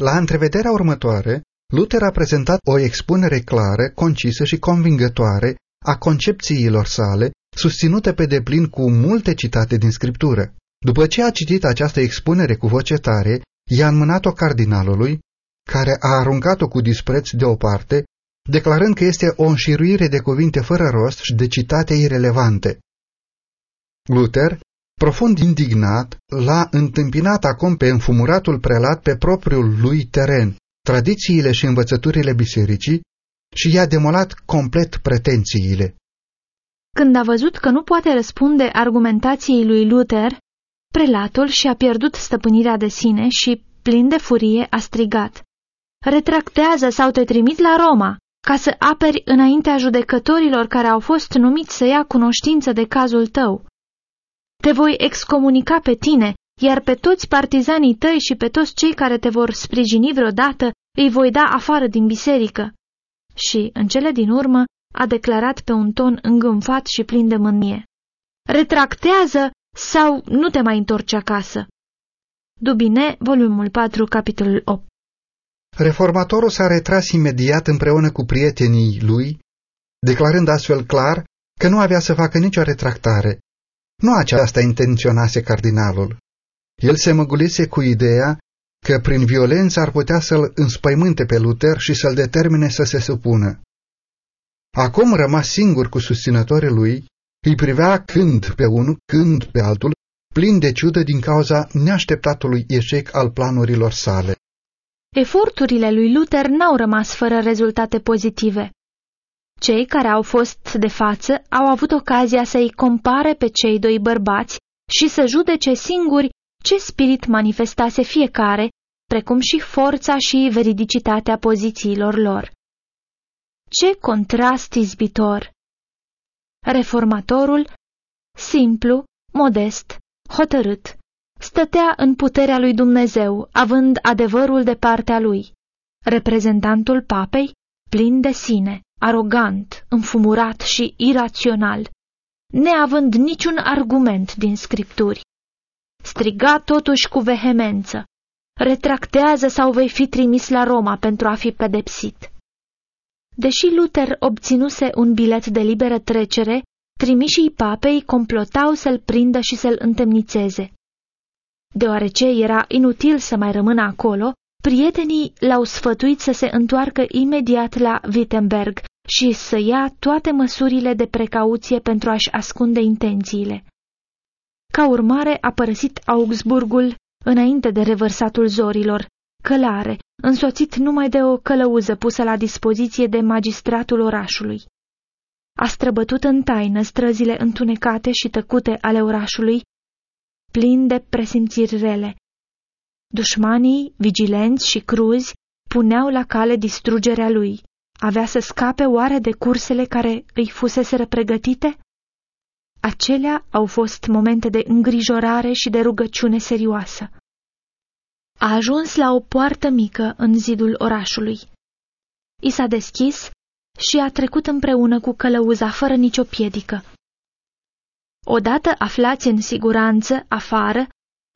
Speaker 1: La întrevederea următoare, Luther a prezentat o expunere clară, concisă și convingătoare a concepțiilor sale, susținute pe deplin cu multe citate din scriptură. După ce a citit această expunere cu voce tare, i-a înmânat-o cardinalului, care a aruncat-o cu dispreț deoparte, declarând că este o înșiruire de cuvinte fără rost și de citate irelevante. Luther, profund indignat, l-a întâmpinat acum pe înfumuratul prelat pe propriul lui teren, tradițiile și învățăturile bisericii, și i-a demolat complet pretențiile.
Speaker 2: Când a văzut că nu poate răspunde argumentației lui Luther, prelatul și-a pierdut stăpânirea de sine și, plin de furie, a strigat. Retractează sau te trimit la Roma, ca să aperi înaintea judecătorilor care au fost numiți să ia cunoștință de cazul tău. Te voi excomunica pe tine, iar pe toți partizanii tăi și pe toți cei care te vor sprijini vreodată îi voi da afară din biserică. Și, în cele din urmă, a declarat pe un ton îngânfat și plin de mânie. Retractează sau nu te mai întorci acasă. Dubine, volumul 4, capitolul 8
Speaker 1: Reformatorul s-a retras imediat împreună cu prietenii lui, declarând astfel clar că nu avea să facă nicio retractare. Nu aceasta intenționase cardinalul. El se măgulise cu ideea că prin violență ar putea să-l înspăimânte pe Luther și să-l determine să se supună. Acum rămas singur cu susținătorii lui, îi privea când pe unul, când pe altul, plin de ciudă din cauza neașteptatului eșec al planurilor sale.
Speaker 2: Eforturile lui Luther n-au rămas fără rezultate pozitive. Cei care au fost de față au avut ocazia să-i compare pe cei doi bărbați și să judece singuri ce spirit manifestase fiecare, precum și forța și veridicitatea pozițiilor lor. Ce contrast izbitor! Reformatorul, simplu, modest, hotărât, stătea în puterea lui Dumnezeu, având adevărul de partea lui. Reprezentantul papei, plin de sine, arogant, înfumurat și irațional, neavând niciun argument din scripturi. Striga totuși cu vehemență, retractează sau vei fi trimis la Roma pentru a fi pedepsit. Deși Luther obținuse un bilet de liberă trecere, trimișii papei complotau să-l prindă și să-l întemnițeze. Deoarece era inutil să mai rămână acolo, prietenii l-au sfătuit să se întoarcă imediat la Wittenberg și să ia toate măsurile de precauție pentru a-și ascunde intențiile. Ca urmare a părăsit Augsburgul înainte de revărsatul zorilor, călare, însoțit numai de o călăuză pusă la dispoziție de magistratul orașului. A străbătut în taină străzile întunecate și tăcute ale orașului, plin de presimțiri rele. Dușmanii, vigilenți și cruzi, puneau la cale distrugerea lui. Avea să scape oare de cursele care îi fuseseră pregătite? Acelea au fost momente de îngrijorare și de rugăciune serioasă. A ajuns la o poartă mică în zidul orașului. I s-a deschis și a trecut împreună cu călăuza fără nicio piedică. Odată aflați în siguranță afară,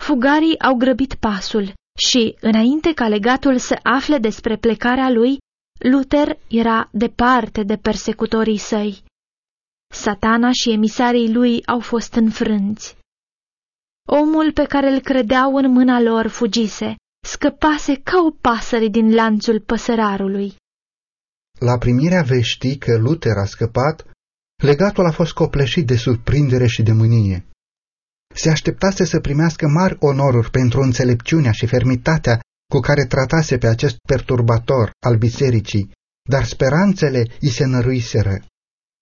Speaker 2: fugarii au grăbit pasul și, înainte ca legatul să afle despre plecarea lui, Luther era departe de persecutorii săi. Satana și emisarii lui au fost înfrânți. Omul pe care îl credeau în mâna lor fugise, scăpase ca o pasăre din lanțul păsărarului.
Speaker 1: La primirea veștii că Luther a scăpat, legatul a fost copleșit de surprindere și de mânie. Se așteptase să primească mari onoruri pentru înțelepciunea și fermitatea cu care tratase pe acest perturbator al bisericii, dar speranțele îi se năruiseră.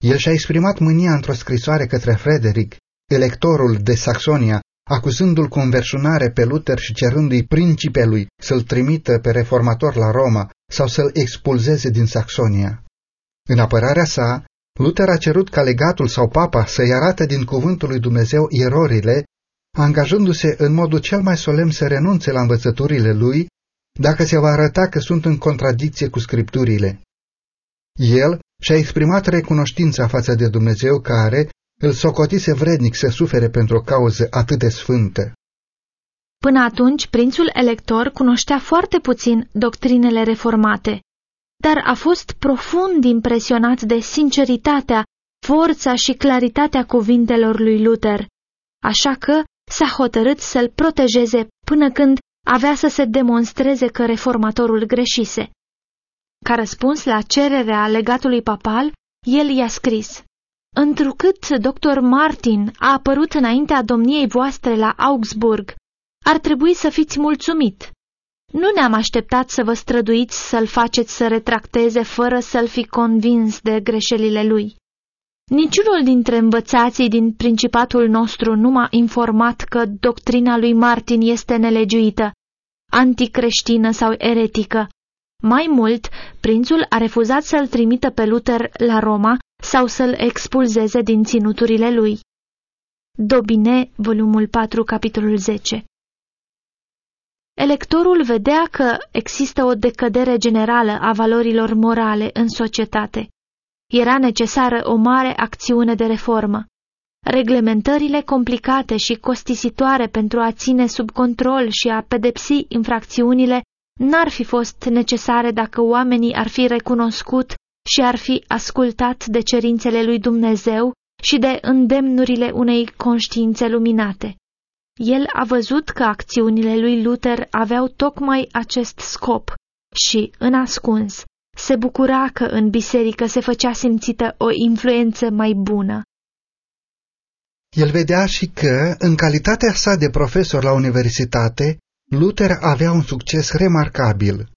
Speaker 1: El și-a exprimat mânia într-o scrisoare către Frederic, electorul de Saxonia, acuzându-l cu înverșunare pe Luther și cerându-i principelui să-l trimită pe reformator la Roma sau să-l expulzeze din Saxonia. În apărarea sa, Luther a cerut ca legatul sau papa să-i arate din cuvântul lui Dumnezeu erorile, angajându-se în modul cel mai solemn să renunțe la învățăturile lui, dacă se va arăta că sunt în contradicție cu scripturile. El și-a exprimat recunoștința față de Dumnezeu care îl socotise vrednic să sufere pentru o cauză atât de sfântă.
Speaker 2: Până atunci, prințul elector cunoștea foarte puțin doctrinele reformate dar a fost profund impresionat de sinceritatea, forța și claritatea cuvintelor lui Luther, așa că s-a hotărât să-l protejeze până când avea să se demonstreze că reformatorul greșise. Ca răspuns la cererea legatului papal, el i-a scris Întrucât dr. Martin a apărut înaintea domniei voastre la Augsburg, ar trebui să fiți mulțumit. Nu ne-am așteptat să vă străduiți să-l faceți să retracteze fără să-l fi convins de greșelile lui. Niciunul dintre învățații din principatul nostru nu m-a informat că doctrina lui Martin este nelegiuită, anticreștină sau eretică. Mai mult, prințul a refuzat să-l trimită pe Luther la Roma sau să-l expulzeze din ținuturile lui. Dobine, volumul 4, capitolul 10 Electorul vedea că există o decădere generală a valorilor morale în societate. Era necesară o mare acțiune de reformă. Reglementările complicate și costisitoare pentru a ține sub control și a pedepsi infracțiunile n-ar fi fost necesare dacă oamenii ar fi recunoscut și ar fi ascultat de cerințele lui Dumnezeu și de îndemnurile unei conștiințe luminate. El a văzut că acțiunile lui Luther aveau tocmai acest scop și, în ascuns, se bucura că în biserică se făcea simțită o influență mai bună.
Speaker 1: El vedea și că, în calitatea sa de profesor la universitate, Luther avea un succes remarcabil.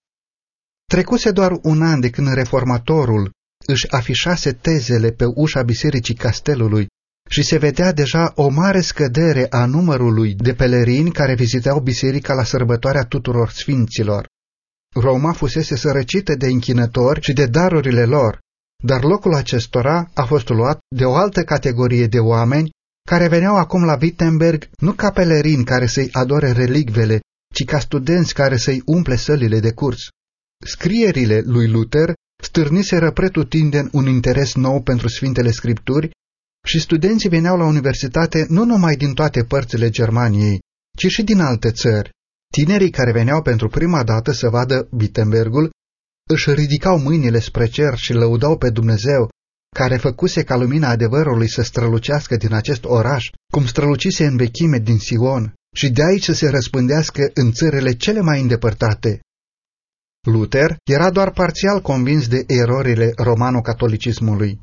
Speaker 1: Trecuse doar un an de când reformatorul își afișase tezele pe ușa bisericii castelului și se vedea deja o mare scădere a numărului de pelerini care viziteau biserica la sărbătoarea tuturor sfinților. Roma fusese sărăcită de închinători și de darurile lor, dar locul acestora a fost luat de o altă categorie de oameni care veneau acum la Wittenberg nu ca pelerini care să-i adore relicvele, ci ca studenți care să-i umple sălile de curs. Scrierile lui Luther stârniseră pretutindeni un interes nou pentru Sfintele Scripturi și studenții veneau la universitate nu numai din toate părțile Germaniei, ci și din alte țări. Tinerii care veneau pentru prima dată să vadă Wittenbergul își ridicau mâinile spre cer și lăudau pe Dumnezeu, care făcuse ca lumina adevărului să strălucească din acest oraș, cum strălucise în vechime din Sion, și de aici să se răspândească în țările cele mai îndepărtate. Luther era doar parțial convins de erorile romano-catolicismului.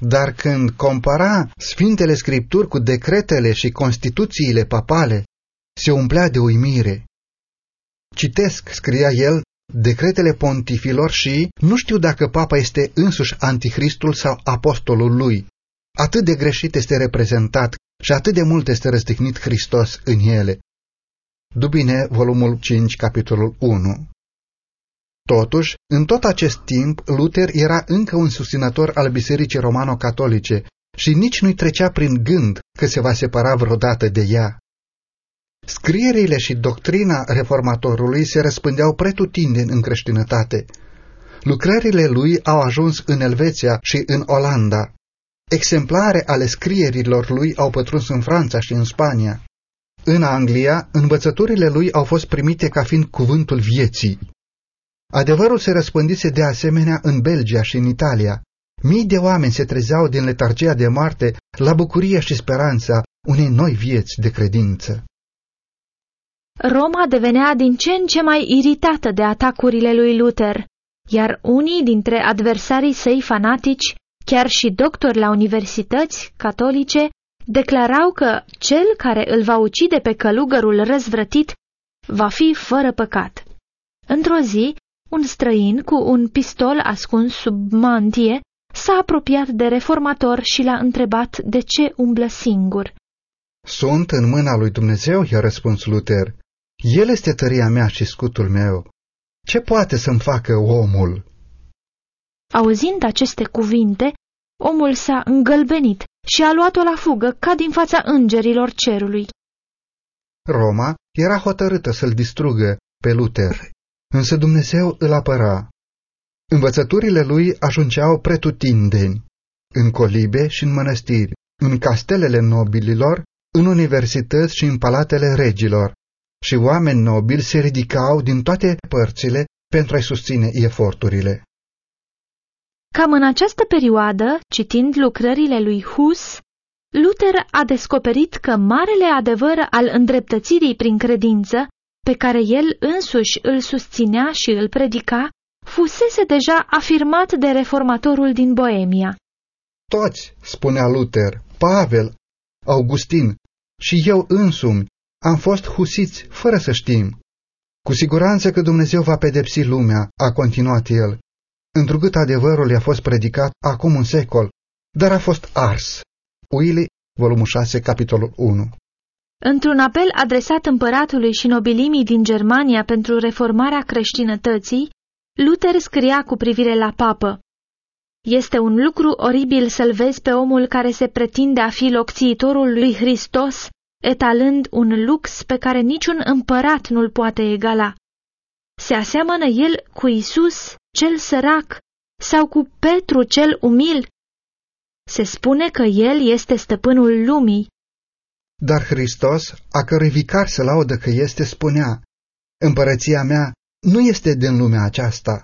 Speaker 1: Dar când compara Sfintele Scripturi cu decretele și constituțiile papale, se umplea de uimire. Citesc, scria el, decretele pontifilor și nu știu dacă papa este însuși anticristul sau apostolul lui. Atât de greșit este reprezentat și atât de mult este răstignit Hristos în ele. Dubine, volumul 5, capitolul 1 Totuși, în tot acest timp, Luther era încă un susținător al Bisericii Romano-Catolice și nici nu-i trecea prin gând că se va separa vreodată de ea. Scrierile și doctrina reformatorului se răspândeau pretutindeni în creștinătate. Lucrările lui au ajuns în Elveția și în Olanda. Exemplare ale scrierilor lui au pătruns în Franța și în Spania. În Anglia, învățăturile lui au fost primite ca fiind cuvântul vieții. Adevărul se răspândise de asemenea în Belgia și în Italia. Mii de oameni se trezeau din letargia de moarte la bucuria și speranța unei noi vieți de credință.
Speaker 2: Roma devenea din ce în ce mai iritată de atacurile lui Luther, iar unii dintre adversarii săi fanatici, chiar și doctori la universități catolice, declarau că cel care îl va ucide pe călugărul răzvrătit va fi fără păcat. Într-o zi, un străin cu un pistol ascuns sub mantie s-a apropiat de reformator și l-a întrebat de ce umblă singur.
Speaker 1: Sunt în mâna lui Dumnezeu, i-a răspuns Luther. El este tăria mea și scutul meu. Ce poate să-mi facă omul?
Speaker 2: Auzind aceste cuvinte, omul s-a îngălbenit și a luat-o la fugă ca din fața îngerilor cerului.
Speaker 1: Roma era hotărâtă să-l distrugă pe Luther Însă Dumnezeu îl apăra. Învățăturile lui ajungeau pretutindeni, în colibe și în mănăstiri, în castelele nobililor, în universități și în palatele regilor, și oameni nobili se ridicau din toate părțile pentru a-i susține eforturile.
Speaker 2: Cam în această perioadă, citind lucrările lui Hus, Luther a descoperit că marele adevăr al îndreptățirii prin credință, pe care el însuși îl susținea și îl predica, fusese deja afirmat de reformatorul din Boemia.
Speaker 1: Toți, spunea Luther, Pavel, Augustin și eu însumi am fost husiți fără să știm. Cu siguranță că Dumnezeu va pedepsi lumea, a continuat el, întrucât adevărul i-a fost predicat acum un secol, dar a fost ars. Uili, volumul 6, capitolul 1
Speaker 2: Într-un apel adresat împăratului și nobilimii din Germania pentru reformarea creștinătății, Luther scria cu privire la papă. Este un lucru oribil să-l vezi pe omul care se pretinde a fi locțiitorul lui Hristos, etalând un lux pe care niciun împărat nu-l poate egala. Se aseamănă el cu Isus, cel sărac, sau cu Petru, cel umil? Se spune că el este stăpânul lumii.
Speaker 1: Dar Hristos, a cărui vicar se laudă că este, spunea, Împărăția mea nu este din lumea aceasta.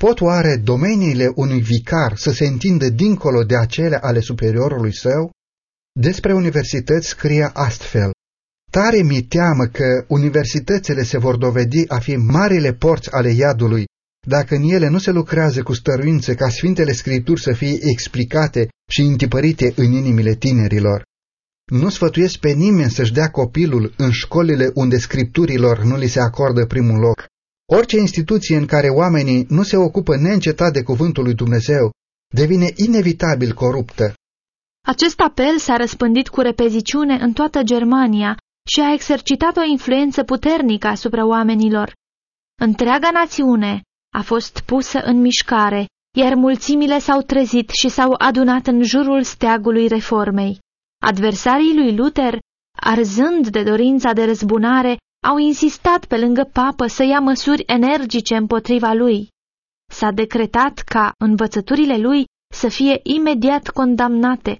Speaker 1: Pot oare domeniile unui vicar să se întindă dincolo de acele ale superiorului său? Despre universități scrie astfel. Tare mi teamă că universitățile se vor dovedi a fi marile porți ale iadului, dacă în ele nu se lucrează cu stăruință ca Sfintele Scripturi să fie explicate și întipărite în inimile tinerilor. Nu sfătuiesc pe nimeni să-și dea copilul în școlile unde scripturilor nu li se acordă primul loc. Orice instituție în care oamenii nu se ocupă neîncetat de cuvântul lui Dumnezeu devine inevitabil coruptă.
Speaker 2: Acest apel s-a răspândit cu repeziciune în toată Germania și a exercitat o influență puternică asupra oamenilor. Întreaga națiune a fost pusă în mișcare, iar mulțimile s-au trezit și s-au adunat în jurul steagului reformei. Adversarii lui Luther, arzând de dorința de răzbunare, au insistat pe lângă papă să ia măsuri energice împotriva lui. S-a decretat ca învățăturile lui să fie imediat condamnate.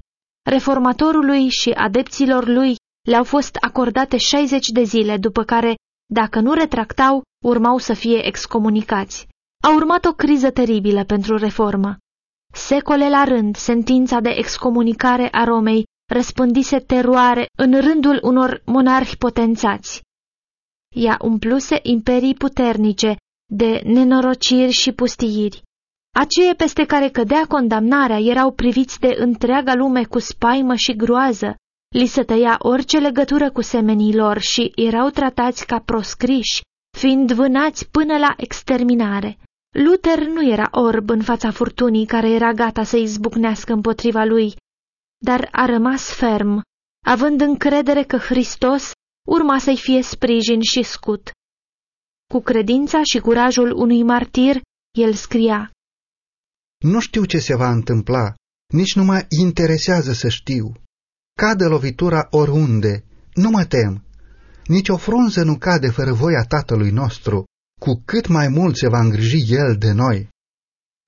Speaker 2: Reformatorului și adepților lui le-au fost acordate 60 de zile, după care, dacă nu retractau, urmau să fie excomunicați. A urmat o criză teribilă pentru reformă. Secole la rând, sentința de excomunicare a Romei răspândise teroare în rândul unor monarhi potențați. Ea umpluse imperii puternice de nenorociri și pustiiri. Aceia peste care cădea condamnarea erau priviți de întreaga lume cu spaimă și groază, li se tăia orice legătură cu semenii lor și erau tratați ca proscriși, fiind vânați până la exterminare. Luther nu era orb în fața furtunii care era gata să izbucnească împotriva lui, dar a rămas ferm, având încredere că Hristos urma să-i fie sprijin și scut. Cu credința și curajul unui martir, el scria,
Speaker 1: Nu știu ce se va întâmpla, nici nu mă interesează să știu. Cade lovitura oriunde, nu mă tem. Nici o frunză nu cade fără voia Tatălui nostru, cu cât mai mult se va îngriji El de noi.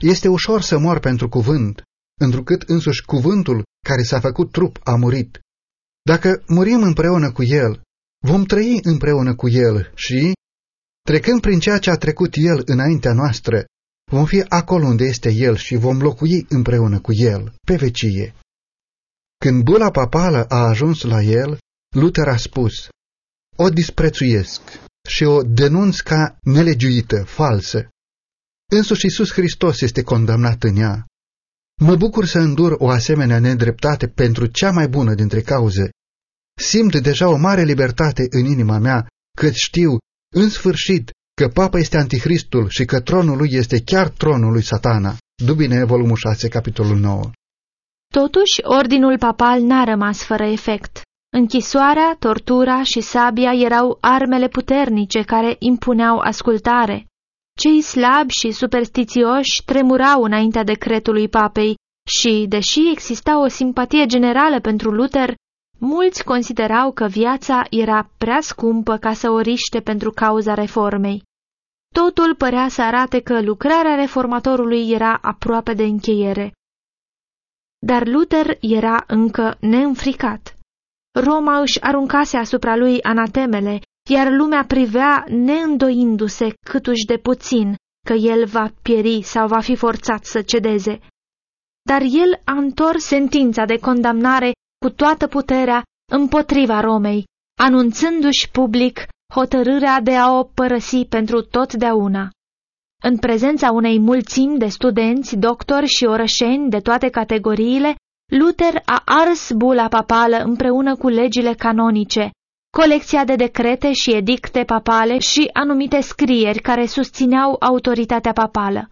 Speaker 1: Este ușor să mor pentru cuvânt, întrucât însuși cuvântul care s-a făcut trup a murit. Dacă murim împreună cu El, vom trăi împreună cu El și, trecând prin ceea ce a trecut El înaintea noastră, vom fi acolo unde este El și vom locui împreună cu El, pe vecie. Când bula papală a ajuns la el, Luther a spus, O disprețuiesc și o denunț ca nelegiuită, falsă. Însuși Iisus Hristos este condamnat în ea. Mă bucur să îndur o asemenea nedreptate pentru cea mai bună dintre cauze. Simt deja o mare libertate în inima mea, că știu, în sfârșit, că papa este anticristul și că tronul lui este chiar tronul lui satana. Dubine, volumul 6, capitolul 9.
Speaker 2: Totuși, ordinul papal n-a rămas fără efect. Închisoarea, tortura și sabia erau armele puternice care impuneau ascultare. Cei slabi și superstițioși tremurau înaintea decretului papei și, deși exista o simpatie generală pentru Luther, mulți considerau că viața era prea scumpă ca să o riște pentru cauza reformei. Totul părea să arate că lucrarea reformatorului era aproape de încheiere. Dar Luther era încă neînfricat. Roma își aruncase asupra lui anatemele, iar lumea privea neîndoindu-se câtuși de puțin că el va pieri sau va fi forțat să cedeze. Dar el a întors sentința de condamnare cu toată puterea împotriva Romei, anunțându-și public hotărârea de a o părăsi pentru totdeauna. În prezența unei mulțimi de studenți, doctori și orășeni de toate categoriile, Luther a ars bula papală împreună cu legile canonice, colecția de decrete și edicte papale și anumite scrieri care susțineau autoritatea papală.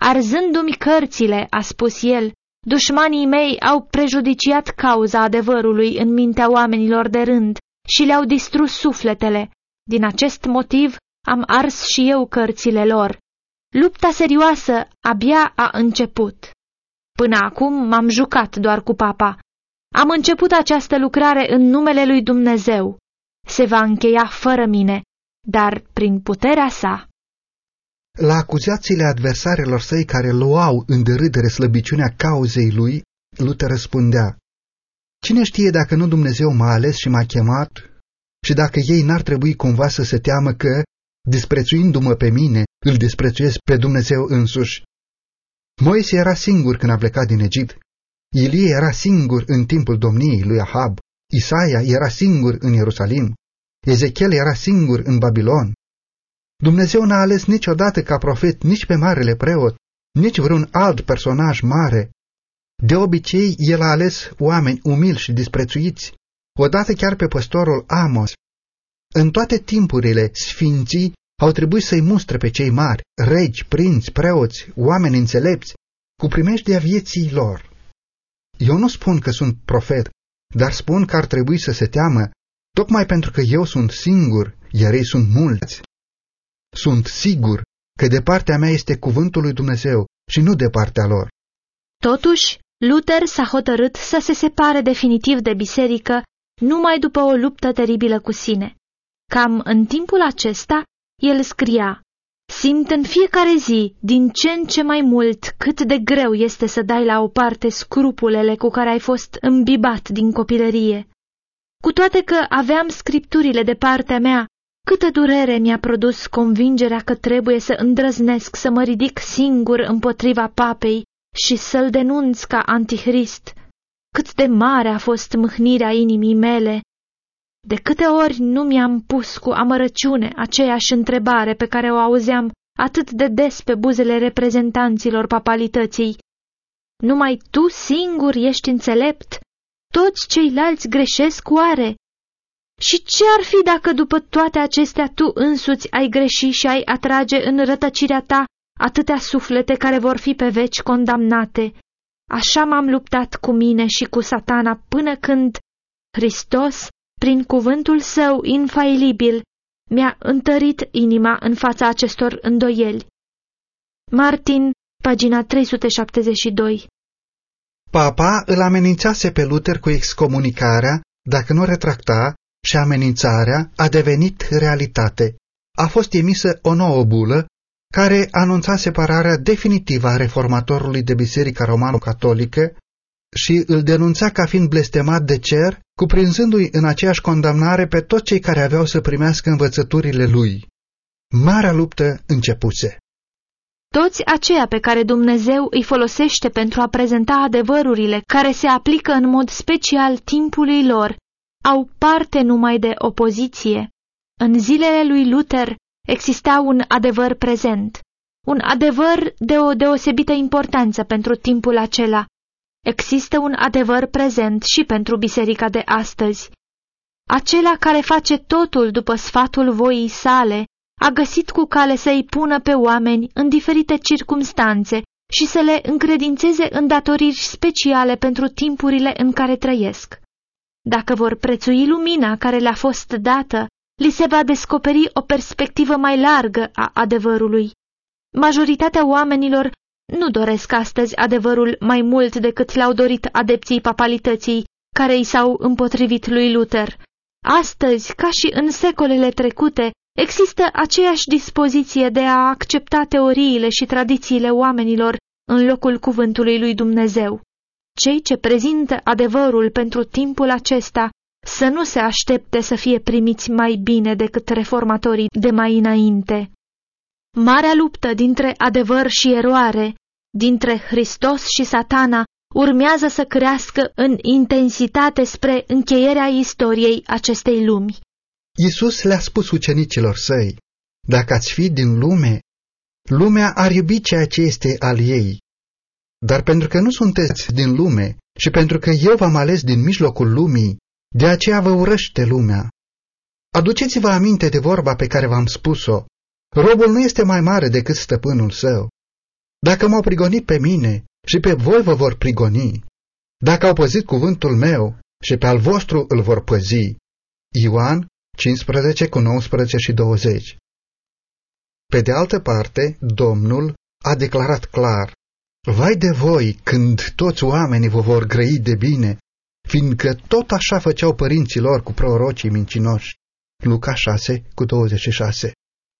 Speaker 2: Arzându-mi cărțile, a spus el, dușmanii mei au prejudiciat cauza adevărului în mintea oamenilor de rând și le-au distrus sufletele. Din acest motiv am ars și eu cărțile lor. Lupta serioasă abia a început. Până acum m-am jucat doar cu papa. Am început această lucrare în numele lui Dumnezeu. Se va încheia fără mine, dar prin puterea sa.
Speaker 1: La acuzațiile adversarilor săi care luau în derâdere slăbiciunea cauzei lui, Luther răspundea, Cine știe dacă nu Dumnezeu m-a ales și m-a chemat și dacă ei n-ar trebui cumva să se teamă că, disprețuindu-mă pe mine, îl disprețuiesc pe Dumnezeu însuși. Moise era singur când a plecat din Egipt. Ilie era singur în timpul domniei lui Ahab. Isaia era singur în Ierusalim. Ezechiel era singur în Babilon. Dumnezeu n-a ales niciodată ca profet nici pe marele preot, nici vreun alt personaj mare. De obicei, el a ales oameni umili și disprețuiți, odată chiar pe păstorul Amos. În toate timpurile, sfinții au trebuit să-i mustre pe cei mari, regi, prinți, preoți, oameni înțelepți, cu primejdea vieții lor. Eu nu spun că sunt profet, dar spun că ar trebui să se teamă, tocmai pentru că eu sunt singur, iar ei sunt mulți. Sunt sigur că de partea mea este cuvântul lui Dumnezeu și nu de partea lor.
Speaker 2: Totuși, Luther s-a hotărât să se separe definitiv de biserică numai după o luptă teribilă cu sine. Cam în timpul acesta, el scria, Simt în fiecare zi, din ce în ce mai mult, cât de greu este să dai la o parte scrupulele cu care ai fost îmbibat din copilărie. Cu toate că aveam scripturile de partea mea, câtă durere mi-a produs convingerea că trebuie să îndrăznesc să mă ridic singur împotriva papei și să-l denunț ca antichrist. Cât de mare a fost mâhnirea inimii mele de câte ori nu mi-am pus cu amărăciune aceeași întrebare pe care o auzeam atât de des pe buzele reprezentanților papalității. Numai tu singur ești înțelept? Toți ceilalți greșesc oare? Și ce ar fi dacă după toate acestea tu însuți ai greși și ai atrage în rătăcirea ta atâtea suflete care vor fi pe veci condamnate? Așa m-am luptat cu mine și cu satana până când Hristos prin cuvântul său infailibil, mi-a întărit inima în fața acestor îndoieli. Martin, pagina 372
Speaker 1: Papa îl amenințase pe Luther cu excomunicarea dacă nu retracta și amenințarea a devenit realitate. A fost emisă o nouă bulă care anunța separarea definitivă a reformatorului de Biserica Romano-Catolică și îl denunța ca fiind blestemat de cer, cuprinzându-i în aceeași condamnare pe toți cei care aveau să primească învățăturile lui. Marea luptă începuse.
Speaker 2: Toți aceia pe care Dumnezeu îi folosește pentru a prezenta adevărurile care se aplică în mod special timpului lor, au parte numai de opoziție. În zilele lui Luther exista un adevăr prezent, un adevăr de o deosebită importanță pentru timpul acela, Există un adevăr prezent și pentru biserica de astăzi. Acela care face totul după sfatul voii sale, a găsit cu cale să-i pună pe oameni în diferite circumstanțe și să le încredințeze îndatoriri speciale pentru timpurile în care trăiesc. Dacă vor prețui lumina care le-a fost dată, li se va descoperi o perspectivă mai largă a adevărului. Majoritatea oamenilor nu doresc astăzi adevărul mai mult decât l-au dorit adepții papalității, care i s-au împotrivit lui Luther. Astăzi, ca și în secolele trecute, există aceeași dispoziție de a accepta teoriile și tradițiile oamenilor în locul cuvântului lui Dumnezeu. Cei ce prezintă adevărul pentru timpul acesta să nu se aștepte să fie primiți mai bine decât reformatorii de mai înainte. Marea luptă dintre adevăr și eroare, dintre Hristos și satana, urmează să crească în intensitate spre încheierea istoriei acestei lumi.
Speaker 1: Iisus le-a spus ucenicilor săi, dacă ați fi din lume, lumea ar iubi ceea ce este al ei. Dar pentru că nu sunteți din lume și pentru că eu v-am ales din mijlocul lumii, de aceea vă urăște lumea. Aduceți-vă aminte de vorba pe care v-am spus-o. Robul nu este mai mare decât stăpânul său. Dacă m-au prigonit pe mine, și pe voi vă vor prigoni. Dacă au păzit cuvântul meu, și pe al vostru îl vor păzi. Ioan 15 cu 19 și 20 Pe de altă parte, Domnul a declarat clar, Vai de voi când toți oamenii vă vor grăi de bine, fiindcă tot așa făceau părinții lor cu prorocii mincinoși. Luca 6 cu 26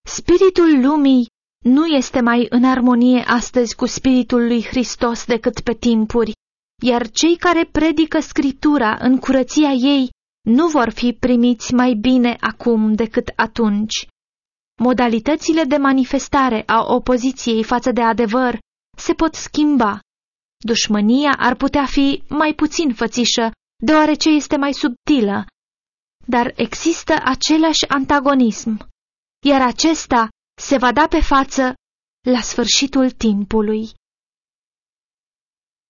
Speaker 2: Spiritul lumii nu este mai în armonie astăzi cu Spiritul lui Hristos decât pe timpuri, iar cei care predică Scriptura în curăția ei nu vor fi primiți mai bine acum decât atunci. Modalitățile de manifestare a opoziției față de adevăr se pot schimba. Dușmânia ar putea fi mai puțin fățișă, deoarece este mai subtilă, dar există același antagonism, iar acesta se va da pe față la sfârșitul timpului.